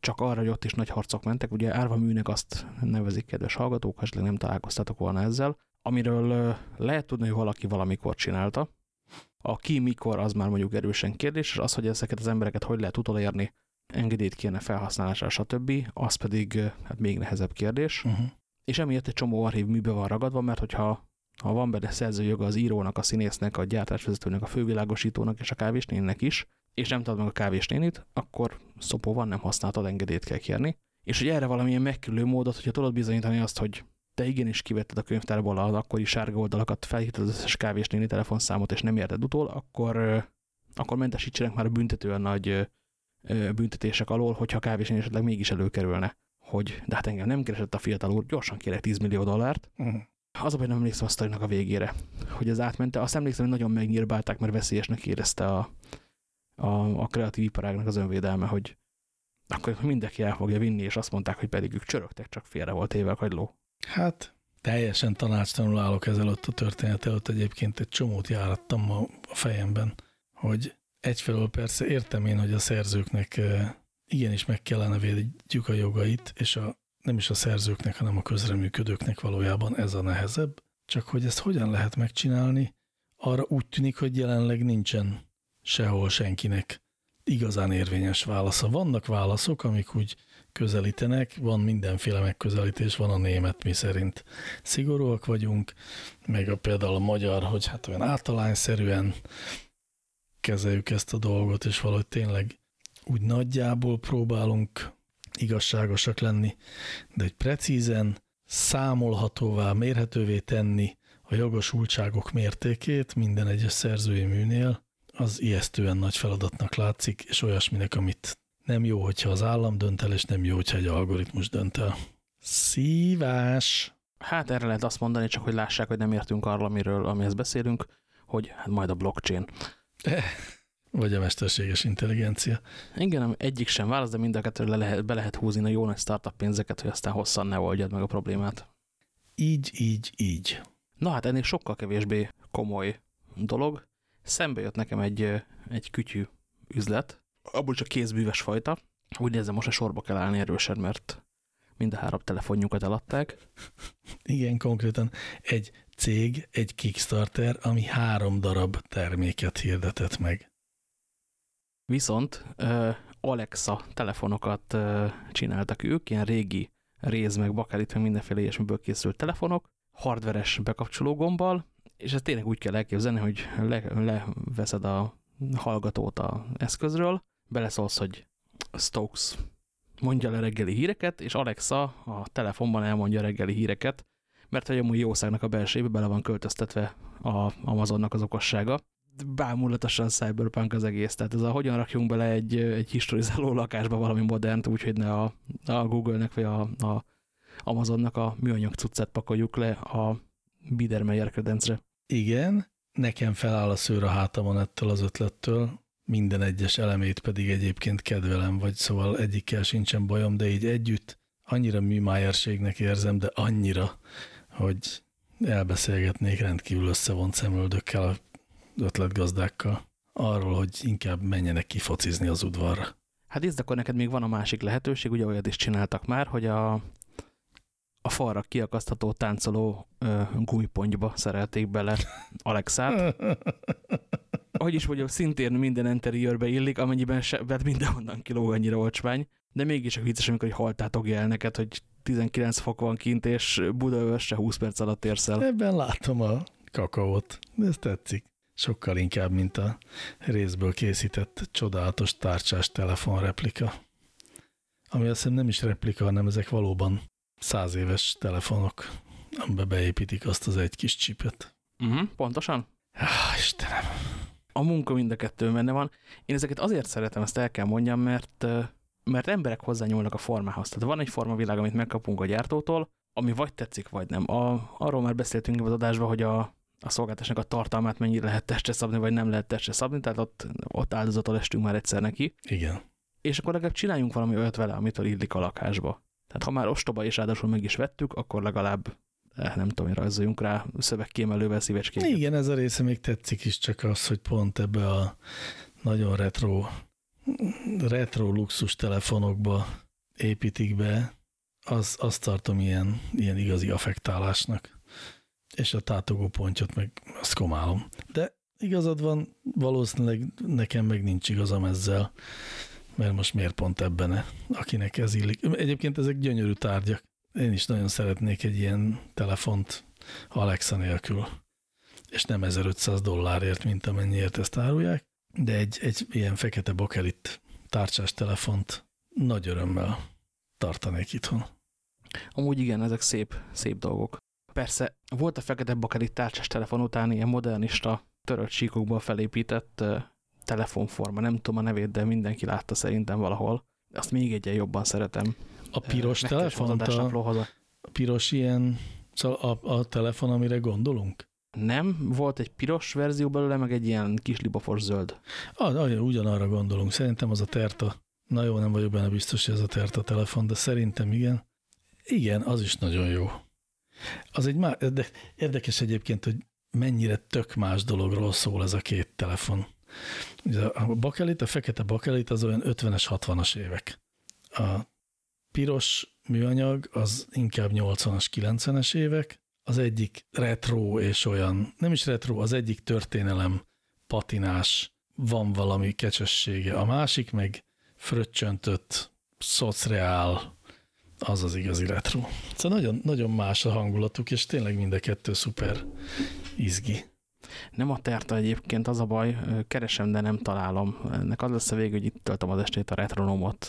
csak arra, hogy ott is nagy harcok mentek. Ugye árva műnek azt nevezik kedves hallgatók, ha nem találkoztatok volna ezzel, amiről lehet tudni, hogy valaki valamikor csinálta. A ki mikor, az már mondjuk erősen kérdés, és az, hogy ezeket az embereket hogy lehet utolérni, engedélyt kéne felhasználásra, stb., az pedig hát még nehezebb kérdés. Uh -huh. És emiatt egy csomó archív műbe van ragadva, mert hogyha ha van benne szerzőjoga az írónak, a színésznek, a gyártásvezetőnek, a fővilágosítónak és a kávésnének is, és nem tudod meg a kávésnénit, akkor szopóban nem használtad, engedélyt kell kérni. És hogy erre valamilyen megkülő módot, hogyha tudod bizonyítani azt, hogy te igenis kivetted a könyvtárból az akkori sárga oldalakat, felhívtad az összes kávésnéni telefonszámot, és nem érted utól, akkor, akkor mentesítsenek már a büntetően nagy büntetések alól, hogyha a kávésnéni esetleg mégis előkerülne. Hogy, de hát engem nem keresett a fiatal úr, gyorsan kérek 10 millió dollárt. Uh mhm. -huh. Az a baj, nem emlékszem a a végére, hogy az átmente. Azt emlékszem, hogy nagyon megnyírbálták, mert veszélyesnek érezte a, a, a kreatív iparágnak az önvédelme, hogy akkor mindenki el fogja vinni, és azt mondták, hogy pedig ők csörögtek, csak félre volt éve a kagyló. Hát teljesen tanácstanul állok ezelőtt a történet előtt, egyébként egy csomót járattam a, fejemben, hogy egyfelől persze értem én, hogy a szerzőknek eh, igenis meg kellene védjük a jogait, és a, nem is a szerzőknek, hanem a közreműködőknek valójában ez a nehezebb. Csak hogy ezt hogyan lehet megcsinálni, arra úgy tűnik, hogy jelenleg nincsen sehol senkinek igazán érvényes válasza. Vannak válaszok, amik úgy közelítenek, van mindenféle megközelítés, van a német, mi szerint szigorúak vagyunk, meg a, például a magyar, hogy hát olyan általányszerűen kezeljük ezt a dolgot, és valahogy tényleg úgy nagyjából próbálunk igazságosak lenni, de hogy precízen, számolhatóvá, mérhetővé tenni a jogosultságok mértékét minden egyes szerzői műnél, az ijesztően nagy feladatnak látszik, és olyasminek, amit nem jó, hogyha az állam dönt el, és nem jó, hogyha egy algoritmus dönt el. Szívás! Hát erre lehet azt mondani, csak hogy lássák, hogy nem értünk arról, amiről, amihez beszélünk, hogy hát majd a blockchain. Vagy a mesterséges intelligencia. Igen, egyik sem válasz, de mind a kettőre lehet, be lehet húzni a jó nagy startup pénzeket, hogy aztán hosszan ne oldjad meg a problémát. Így, így, így. Na hát ennél sokkal kevésbé komoly dolog. Szembe jött nekem egy, egy kütyű üzlet, abból csak kézbűves fajta. Úgy nézem, most a sorba kell állni erősen, mert mind a három telefonjukat eladták. Igen, konkrétan egy cég, egy Kickstarter, ami három darab terméket hirdetett meg. Viszont uh, Alexa telefonokat uh, csináltak ők, ilyen régi réz, meg bakelit, meg mindenféle ilyesmiből készült telefonok, hardveres bekapcsoló gombbal, és ezt tényleg úgy kell elképzelni, hogy le, leveszed a hallgatót a eszközről, beleszólsz, hogy Stokes mondja le reggeli híreket, és Alexa a telefonban elmondja reggeli híreket, mert hogy amúgy jószágnak a belsejébe bele van költöztetve a Amazonnak az okossága. Bámulatosan cyberpunk az egész, tehát ez a hogyan rakjunk bele egy, egy historizáló lakásba valami modernt, úgyhogy ne a, a Google-nek vagy a, a Amazonnak a műanyag cuccát pakoljuk le a Biedermeier kredencre. Igen, nekem feláll a szőr a hátamon ettől az ötlettől, minden egyes elemét pedig egyébként kedvelem, vagy szóval egyikkel sincsen bajom, de így együtt annyira műmájerségnek érzem, de annyira, hogy elbeszélgetnék rendkívül összevont szemöldökkel, ötletgazdákkal arról, hogy inkább menjenek kifocizni az udvarra. Hát ízd, akkor neked még van a másik lehetőség, ugye olyat is csináltak már, hogy a, a falra kiakasztható táncoló ö, gumipontyba szerelték bele Alexát. Hogy is mondjam, szintén minden interiőrbe illik, amennyiben se, mert mindenhonnan kilóg annyira olcsmány, de mégis csak vicces, amikor hogy haltátogja el neked, hogy 19 fok van kint, és Budaörsre 20 perc alatt érsz el. Ebben látom a kakaót, de ez tetszik. Sokkal inkább, mint a részből készített csodálatos tárcsás telefonreplika. Ami azt hiszem nem is replika, hanem ezek valóban száz éves telefonok, amiben beépítik azt az egy kis csipet. Uh -huh, pontosan? Ah, Istenem. A munka mind a kettő benne van. Én ezeket azért szeretem, ezt el kell mondjam, mert, mert emberek hozzányúlnak a formához. Tehát van egy formavilág, amit megkapunk a gyártótól, ami vagy tetszik, vagy nem. A, arról már beszéltünk az adásban, hogy a, a szolgáltásnak a tartalmát mennyire lehet testre szabni, vagy nem lehet testre szabni, tehát ott, ott áldozatot estünk már egyszer neki. Igen. És akkor legalább csináljunk valami olyat vele, amitől illik a lakásba. Tehát ha már ostoba és ráadásul meg is vettük, akkor legalább nem tudom, hogy rajzoljunk rá szövegkiemelővel szívecskéket. Igen, ez a része még tetszik is, csak az, hogy pont ebbe a nagyon retro, retro luxus telefonokba építik be, az, azt tartom ilyen, ilyen igazi affektálásnak. És a tátogó pontyot meg azt komálom. De igazad van, valószínűleg nekem meg nincs igazam ezzel mert most miért pont ebben, akinek ez illik. Egyébként ezek gyönyörű tárgyak. Én is nagyon szeretnék egy ilyen telefont Alexa nélkül, és nem 1500 dollárért, mint amennyiért ezt árulják, de egy, egy ilyen fekete bakelit tárcsás telefont nagy örömmel tartanék itthon. Amúgy igen, ezek szép, szép dolgok. Persze, volt a fekete bakelit tárcsás telefon után ilyen modernista törött síkokból felépített telefonforma, nem tudom a nevét, de mindenki látta szerintem valahol. Azt még egyen jobban szeretem. A piros telefon? A, a piros ilyen, szóval a, a telefon, amire gondolunk? Nem, volt egy piros verzió belőle, meg egy ilyen kis libafos zöld. Ah, ugyanarra gondolunk. Szerintem az a Terta. Na jó, nem vagyok benne biztos, hogy ez a Terta telefon, de szerintem igen. Igen, az is nagyon jó. Az egy már, de érdekes egyébként, hogy mennyire tök más dologról szól ez a két telefon. A bakelit, a fekete bakelit az olyan 50-es, 60-as évek. A piros műanyag az inkább 80-as, 90-es évek. Az egyik retro és olyan, nem is retro, az egyik történelem, patinás, van valami kecsessége. A másik meg fröccsöntött, szocreál, az az igazi retro. Szóval nagyon, nagyon más a hangulatuk, és tényleg mind a kettő szuper izgi. Nem a terta egyébként, az a baj, keresem, de nem találom. Ennek az lesz a vége, hogy itt töltöm az estét a retronomot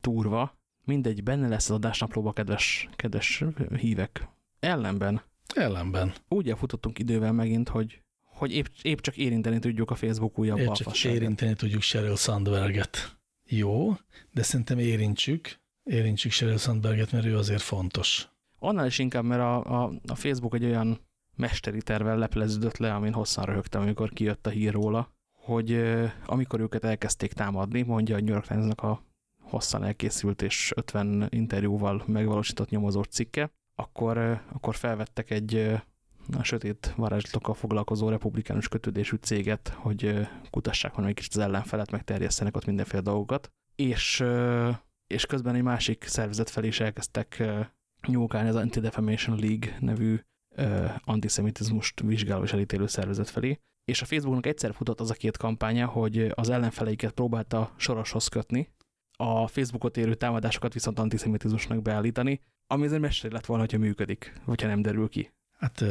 túrva. Mindegy, benne lesz az adásnaplóba, kedves, kedves hívek. Ellenben. Ellenben. Úgy elfutottunk idővel megint, hogy, hogy épp, épp csak érinteni tudjuk a Facebook újabb Épp csak érinteni tudjuk Sheryl Sandberget. Jó, de szerintem érintsük, érintsük Sheryl Sandberget, mert ő azért fontos. Annál is inkább, mert a, a, a Facebook egy olyan mesteri tervel lepleződött le, amin hosszan röhögtem, amikor kijött a hír róla, hogy amikor őket elkezdték támadni, mondja a New York Times-nak a hosszan elkészült és 50 interjúval megvalósított nyomozó cikke, akkor, akkor felvettek egy a sötét varázslatokkal foglalkozó republikánus kötődésű céget, hogy kutassák egy kicsit az ellenfelet, meg terjesztenek ott mindenféle dolgokat. És, és közben egy másik szervezet felé is elkezdtek nyúlkálni az Anti-Defamation League nevű antiszemitizmust vizsgáló és elítélő szervezet felé, és a Facebooknak egyszer futott az a két kampánya, hogy az ellenfeleiket próbálta soroshoz kötni, a Facebookot érő támadásokat viszont antiszemitizmusnak beállítani, ami azért mesélj lett volna, hogyha működik, vagy ha nem derül ki. Hát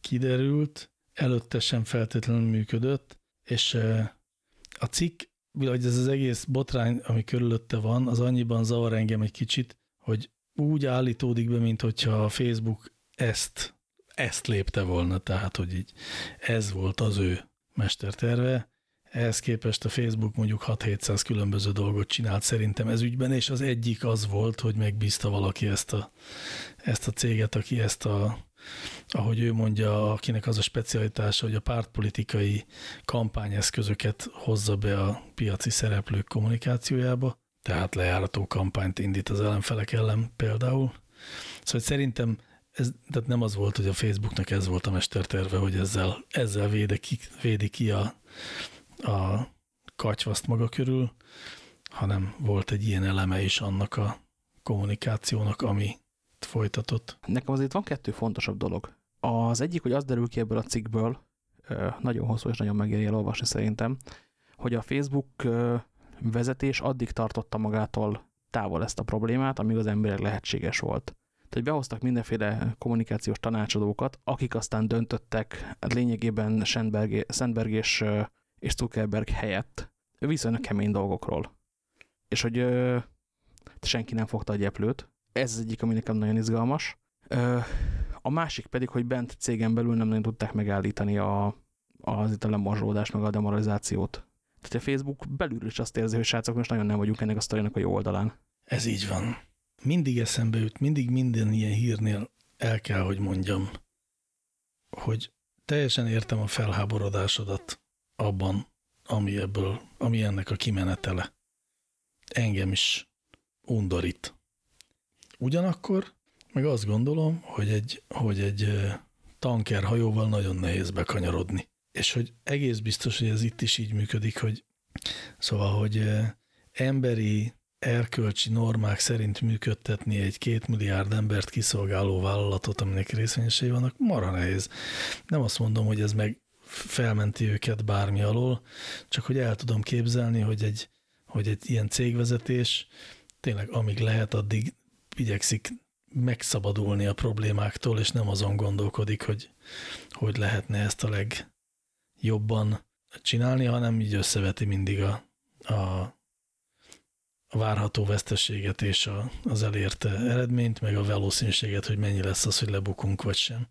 kiderült, előtte sem feltétlenül működött, és a cikk, vagy ez az egész botrány, ami körülötte van, az annyiban zavar engem egy kicsit, hogy úgy állítódik be, mint hogyha a Facebook ezt ezt lépte volna, tehát hogy így ez volt az ő mesterterve. Ehhez képest a Facebook mondjuk 6-700 különböző dolgot csinált szerintem ez ügyben, és az egyik az volt, hogy megbízta valaki ezt a, ezt a céget, aki ezt a, ahogy ő mondja, akinek az a specialitása, hogy a pártpolitikai kampányeszközöket hozza be a piaci szereplők kommunikációjába. tehát lejárató kampányt indít az ellenfelek ellen például. Szóval szerintem ez tehát nem az volt, hogy a Facebooknak ez volt a mesterterve, hogy ezzel, ezzel védi ki, védi ki a, a katyvaszt maga körül, hanem volt egy ilyen eleme is annak a kommunikációnak, ami folytatott. Nekem azért van kettő fontosabb dolog. Az egyik, hogy az derül ki ebből a cikkből, nagyon hosszú és nagyon megéri elolvasni szerintem, hogy a Facebook vezetés addig tartotta magától távol ezt a problémát, amíg az emberek lehetséges volt. Tehát behoztak mindenféle kommunikációs tanácsadókat, akik aztán döntöttek lényegében Sandberg, Sandberg és, és Zuckerberg helyett viszonylag kemény dolgokról. És hogy senki nem fogta a gyeplőt. Ez az egyik, ami nekem nagyon izgalmas. A másik pedig, hogy bent cégen belül nem nagyon tudták megállítani a, az itt a lemorzsolódást, meg a demoralizációt. Tehát a Facebook belül is azt érzi, hogy srácok, most nagyon nem vagyunk ennek a sztorinak a jó oldalán. Ez így van. Mindig eszembe jut, mindig minden ilyen hírnél el kell, hogy mondjam, hogy teljesen értem a felháborodásodat abban, ami ebből, ami ennek a kimenetele. Engem is undorít. Ugyanakkor meg azt gondolom, hogy egy, hogy egy tankerhajóval nagyon nehéz bekanyarodni. És hogy egész biztos, hogy ez itt is így működik, hogy szóval, hogy emberi erkölcsi normák szerint működtetni egy két milliárd embert kiszolgáló vállalatot, aminek részvényesei vannak, mara nehéz. Nem azt mondom, hogy ez meg felmenti őket bármi alól, csak hogy el tudom képzelni, hogy egy, hogy egy ilyen cégvezetés tényleg amíg lehet, addig igyekszik megszabadulni a problémáktól, és nem azon gondolkodik, hogy hogy lehetne ezt a legjobban csinálni, hanem így összeveti mindig a, a, a várható veszteséget és a, az elért eredményt, meg a valószínűséget, hogy mennyi lesz az, hogy lebukunk vagy sem.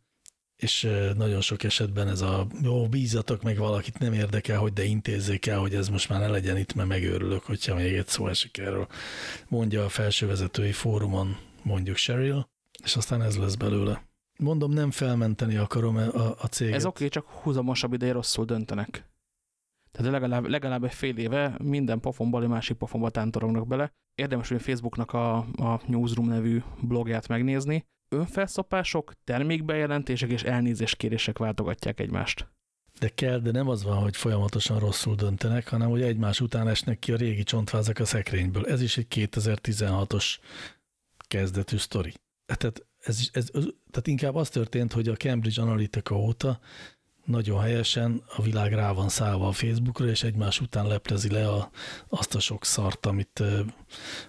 És nagyon sok esetben ez a jó, bízatok meg valakit, nem érdekel, hogy de intézzék el, hogy ez most már ne legyen itt, mert megőrülök, hogyha még egy szó esik erről. Mondja a felsővezetői fórumon mondjuk Sheryl, és aztán ez lesz belőle. Mondom, nem felmenteni akarom a, a céget. Ez oké, okay, csak húzamosabb ideje rosszul döntenek. Tehát legalább, legalább egy fél éve minden pofonból egy másik pofonba tántorognak bele. Érdemes, hogy a Facebooknak a, a Newsroom nevű blogját megnézni. Önfelszopások, termékbejelentések és elnézéskérések váltogatják egymást. De kell, de nem az van, hogy folyamatosan rosszul döntenek, hanem hogy egymás után esnek ki a régi csontvázak a szekrényből. Ez is egy 2016-os kezdetű sztori. Tehát, ez, ez, tehát inkább az történt, hogy a Cambridge Analytica óta nagyon helyesen a világ rá van szállva a Facebookra, és egymás után leplezi le a, azt a sok szart, amit,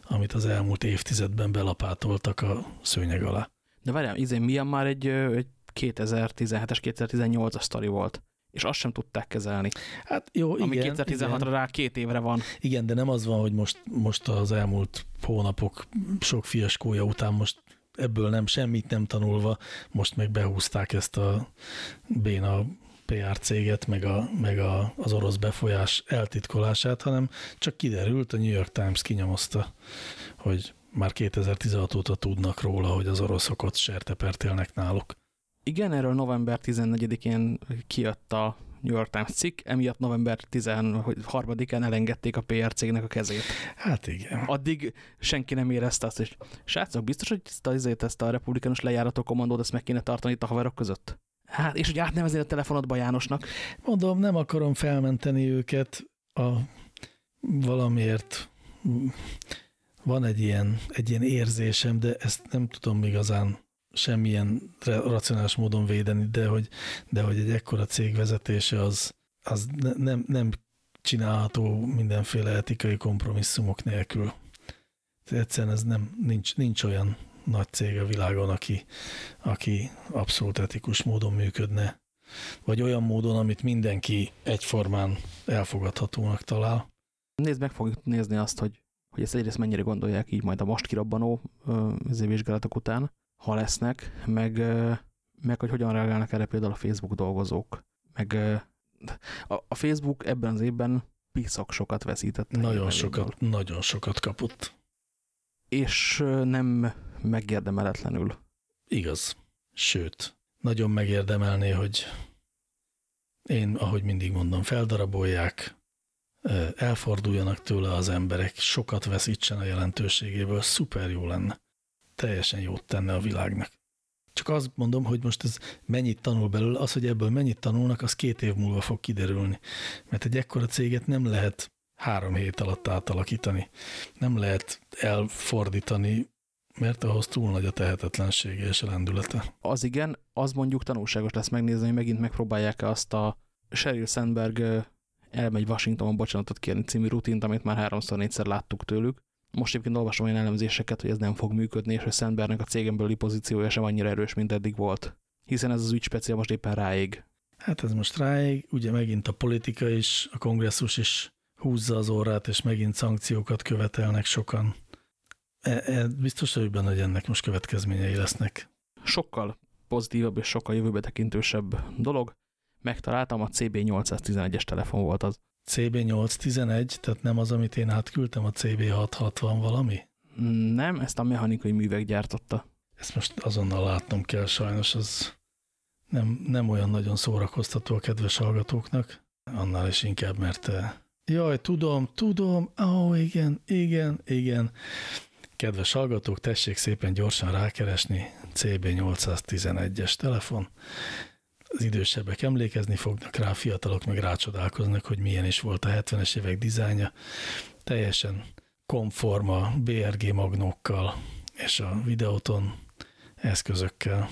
amit az elmúlt évtizedben belapátoltak a szőnyeg alá. De várjál, izé, milyen már egy, egy 2017-es, 2018-as sztori volt és azt sem tudták kezelni. Hát jó, Ami igen. 2016-ra rá két évre van. Igen, de nem az van, hogy most, most az elmúlt hónapok sok fiaskója után most ebből nem semmit nem tanulva, most meg behúzták ezt a béna PR céget, meg, a, meg a, az orosz befolyás eltitkolását, hanem csak kiderült, a New York Times kinyomozta, hogy már 2016 óta tudnak róla, hogy az oroszok ott sertepertélnek náluk. Igen, erről november 14-én kijött a New York Times cikk, emiatt november 13-án elengedték a PR cégnek a kezét. Hát igen. Addig senki nem érezte azt, hogy srácok, biztos, hogy ezt a, ezt a republikánus lejárató kommandót ezt meg kéne tartani itt a haverok között? Hát, és hogy átnevezni a telefonodba Jánosnak? Mondom, nem akarom felmenteni őket a valamiért van egy ilyen, egy ilyen érzésem, de ezt nem tudom igazán semmilyen racionális módon védeni, de hogy, de hogy egy ekkora cég vezetése az, az ne, nem, nem csinálható mindenféle etikai kompromisszumok nélkül. Egyszerűen ez nem, nincs, nincs olyan nagy cég a világon, aki, aki abszolút etikus módon működne, vagy olyan módon, amit mindenki egyformán elfogadhatónak talál. Nézd, meg fogjuk nézni azt, hogy, hogy ezt egyrészt mennyire gondolják így majd a most kirobbanó vizsgálatok után, ha lesznek, meg, meg hogy hogyan reagálnak erre például a Facebook dolgozók. Meg a, a Facebook ebben az évben piszak sokat veszített. Nagyon sokat, nagyon sokat kapott. És nem megérdemeletlenül. Igaz. Sőt, nagyon megérdemelné, hogy én, ahogy mindig mondom, feldarabolják, elforduljanak tőle az emberek, sokat veszítsen a jelentőségéből, szuper jó lenne. Teljesen jót tenne a világnak. Csak azt mondom, hogy most ez mennyit tanul belőle, az, hogy ebből mennyit tanulnak, az két év múlva fog kiderülni. Mert egy ekkora céget nem lehet három hét alatt átalakítani. Nem lehet elfordítani, mert ahhoz túl nagy a tehetetlensége és a lendülete. Az igen, az mondjuk tanulságos lesz megnézni, hogy megint megpróbálják azt a Sheryl Sandberg elmegy Washingtonon bocsánatot kérni című rutint, amit már háromszor, négyszer láttuk tőlük. Most egyébként olvasom olyan elemzéseket, hogy ez nem fog működni, és hogy Sandbergnek a cégen belüli pozíciója sem annyira erős, mint eddig volt. Hiszen ez az ügy speciál most éppen ráég. Hát ez most ráég, ugye megint a politika is, a kongresszus is húzza az órát, és megint szankciókat követelnek sokan. E, e, biztos vagyok benne, hogy ennek most következményei lesznek. Sokkal pozitívabb és sokkal jövőbe tekintősebb dolog. Megtaláltam, a CB811-es telefon volt az. CB811, tehát nem az, amit én átküldtem, a CB660 valami? Nem, ezt a mechanikai művek gyártotta. Ezt most azonnal látnom kell, sajnos az nem, nem olyan nagyon szórakoztató a kedves hallgatóknak, annál is inkább, mert eh, jaj, tudom, tudom, ó, oh, igen, igen, igen. Kedves hallgatók, tessék szépen gyorsan rákeresni, CB811-es telefon, az idősebbek emlékezni fognak rá, fiatalok meg rácsodálkoznak, hogy milyen is volt a 70-es évek dizájnja. Teljesen konforma BRG magnókkal és a videóton eszközökkel.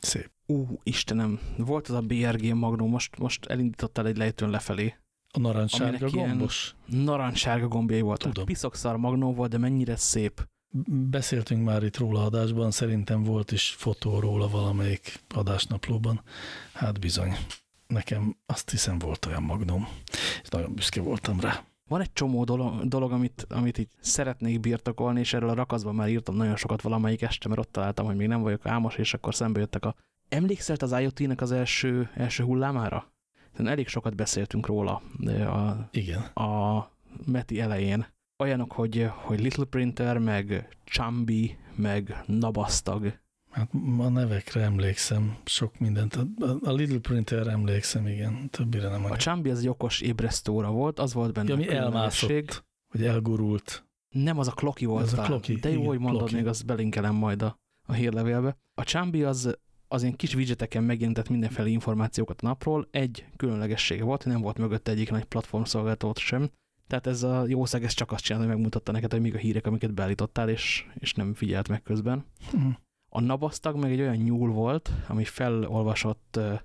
Szép. Ú, Istenem, volt az a BRG magnó, most, most elindítottál egy lejtőn lefelé. A narancssárga gombos? Narancssárga gombjai volt. Tudom. Piszokszar magnó volt, de mennyire szép. Beszéltünk már itt róla adásban, szerintem volt is fotó róla valamelyik adásnaplóban. Hát bizony, nekem azt hiszem volt olyan magnum, és nagyon büszke voltam rá. Van egy csomó dolog, dolog amit, amit így szeretnék birtokolni, és erről a rakaszban már írtam nagyon sokat valamelyik este, mert ott találtam, hogy még nem vagyok álmos, és akkor szembe jöttek a... Emlékszel az IoT-nek az első, első hullámára? Elég sokat beszéltünk róla. A, Igen. A Meti elején olyanok, hogy, hogy Little Printer, meg Chambi, meg Nabastag. Hát a nevekre emlékszem, sok mindent. A, Little Printer emlékszem, igen, többire nem. A Chambi az egy okos ébresztóra volt, az volt benne. Ja, ami elmászott, hogy elgurult. Nem, az a Kloki volt. Ez a Kloki, De jó, igen, hogy mondod, Kloki. még azt belinkelem majd a, a hírlevélbe. A Chambi az az ilyen kis widgeteken megjelentett mindenféle információkat a napról. Egy különlegessége volt, hogy nem volt mögött egyik nagy platformszolgáltatót sem, tehát ez a jószág ez csak azt csinál, hogy megmutatta neked, hogy még a hírek, amiket beállítottál, és, és nem figyelt meg közben. Uh-huh. A nabasztag meg egy olyan nyúl volt, ami felolvasott uh,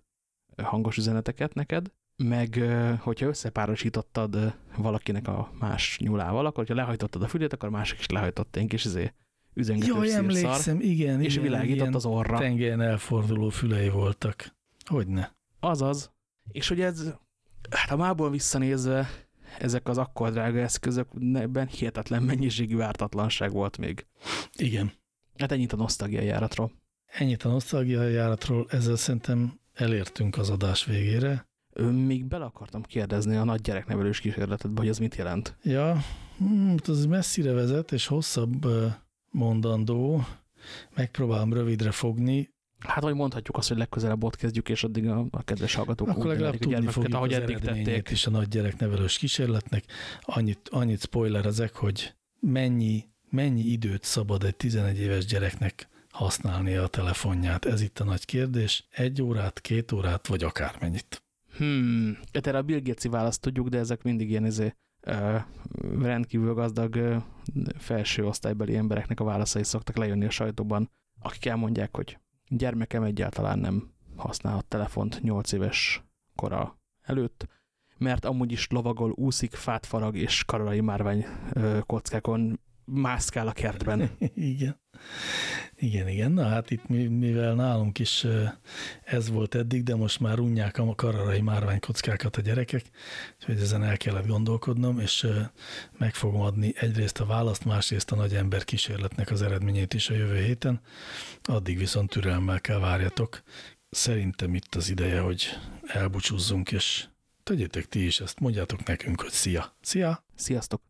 hangos üzeneteket neked, meg uh, hogyha összepárosítottad uh, valakinek a más nyúlával, akkor hogyha lehajtottad a fülét, akkor a másik is lehajtott egy kis izé, üzengető Jaj, emlékszem, igen. És igen, világított az orra. Tengelyen elforduló fülei voltak. Hogyne? Azaz. És hogy ez, hát a mából visszanézve, ezek az akkor drága eszközökben hihetetlen mennyiségű ártatlanság volt még. Igen. Hát ennyit a nosztalgia járatról. Ennyit a nosztalgia járatról, ezzel szerintem elértünk az adás végére. Ő még bele akartam kérdezni a nagy gyereknevelős kísérletedbe, hogy ez mit jelent. Ja, hmm, az messzire vezet, és hosszabb mondandó. Megpróbálom rövidre fogni. Hát, hogy mondhatjuk azt, hogy legközelebb ott kezdjük, és addig a, a kedves hallgatók Akkor legalább tudni fogjuk ahogy eddig tették. is a nagy gyereknevelős kísérletnek. Annyit, annyit spoilerezek, hogy mennyi, mennyi időt szabad egy 11 éves gyereknek használnia a telefonját? Ez itt a nagy kérdés. Egy órát, két órát, vagy akármennyit. Hmm, hát erre a Bill Gates-i választ tudjuk, de ezek mindig ilyen izé, ö, rendkívül gazdag ö, felső osztálybeli embereknek a válaszai szoktak lejönni a sajtóban, akik elmondják, hogy gyermekem egyáltalán nem használhat telefont 8 éves kora előtt, mert amúgy is lovagol, úszik, fát farag és kararai márvány kockákon mászkál a kertben. igen. Igen, igen. Na hát itt mivel nálunk is ez volt eddig, de most már unják a kararai márványkockákat a gyerekek, úgyhogy ezen el kellett gondolkodnom, és meg fogom adni egyrészt a választ, másrészt a nagy ember kísérletnek az eredményét is a jövő héten. Addig viszont türelemmel kell várjatok. Szerintem itt az ideje, hogy elbúcsúzzunk, és tegyétek ti is ezt, mondjátok nekünk, hogy szia. Szia! Sziasztok!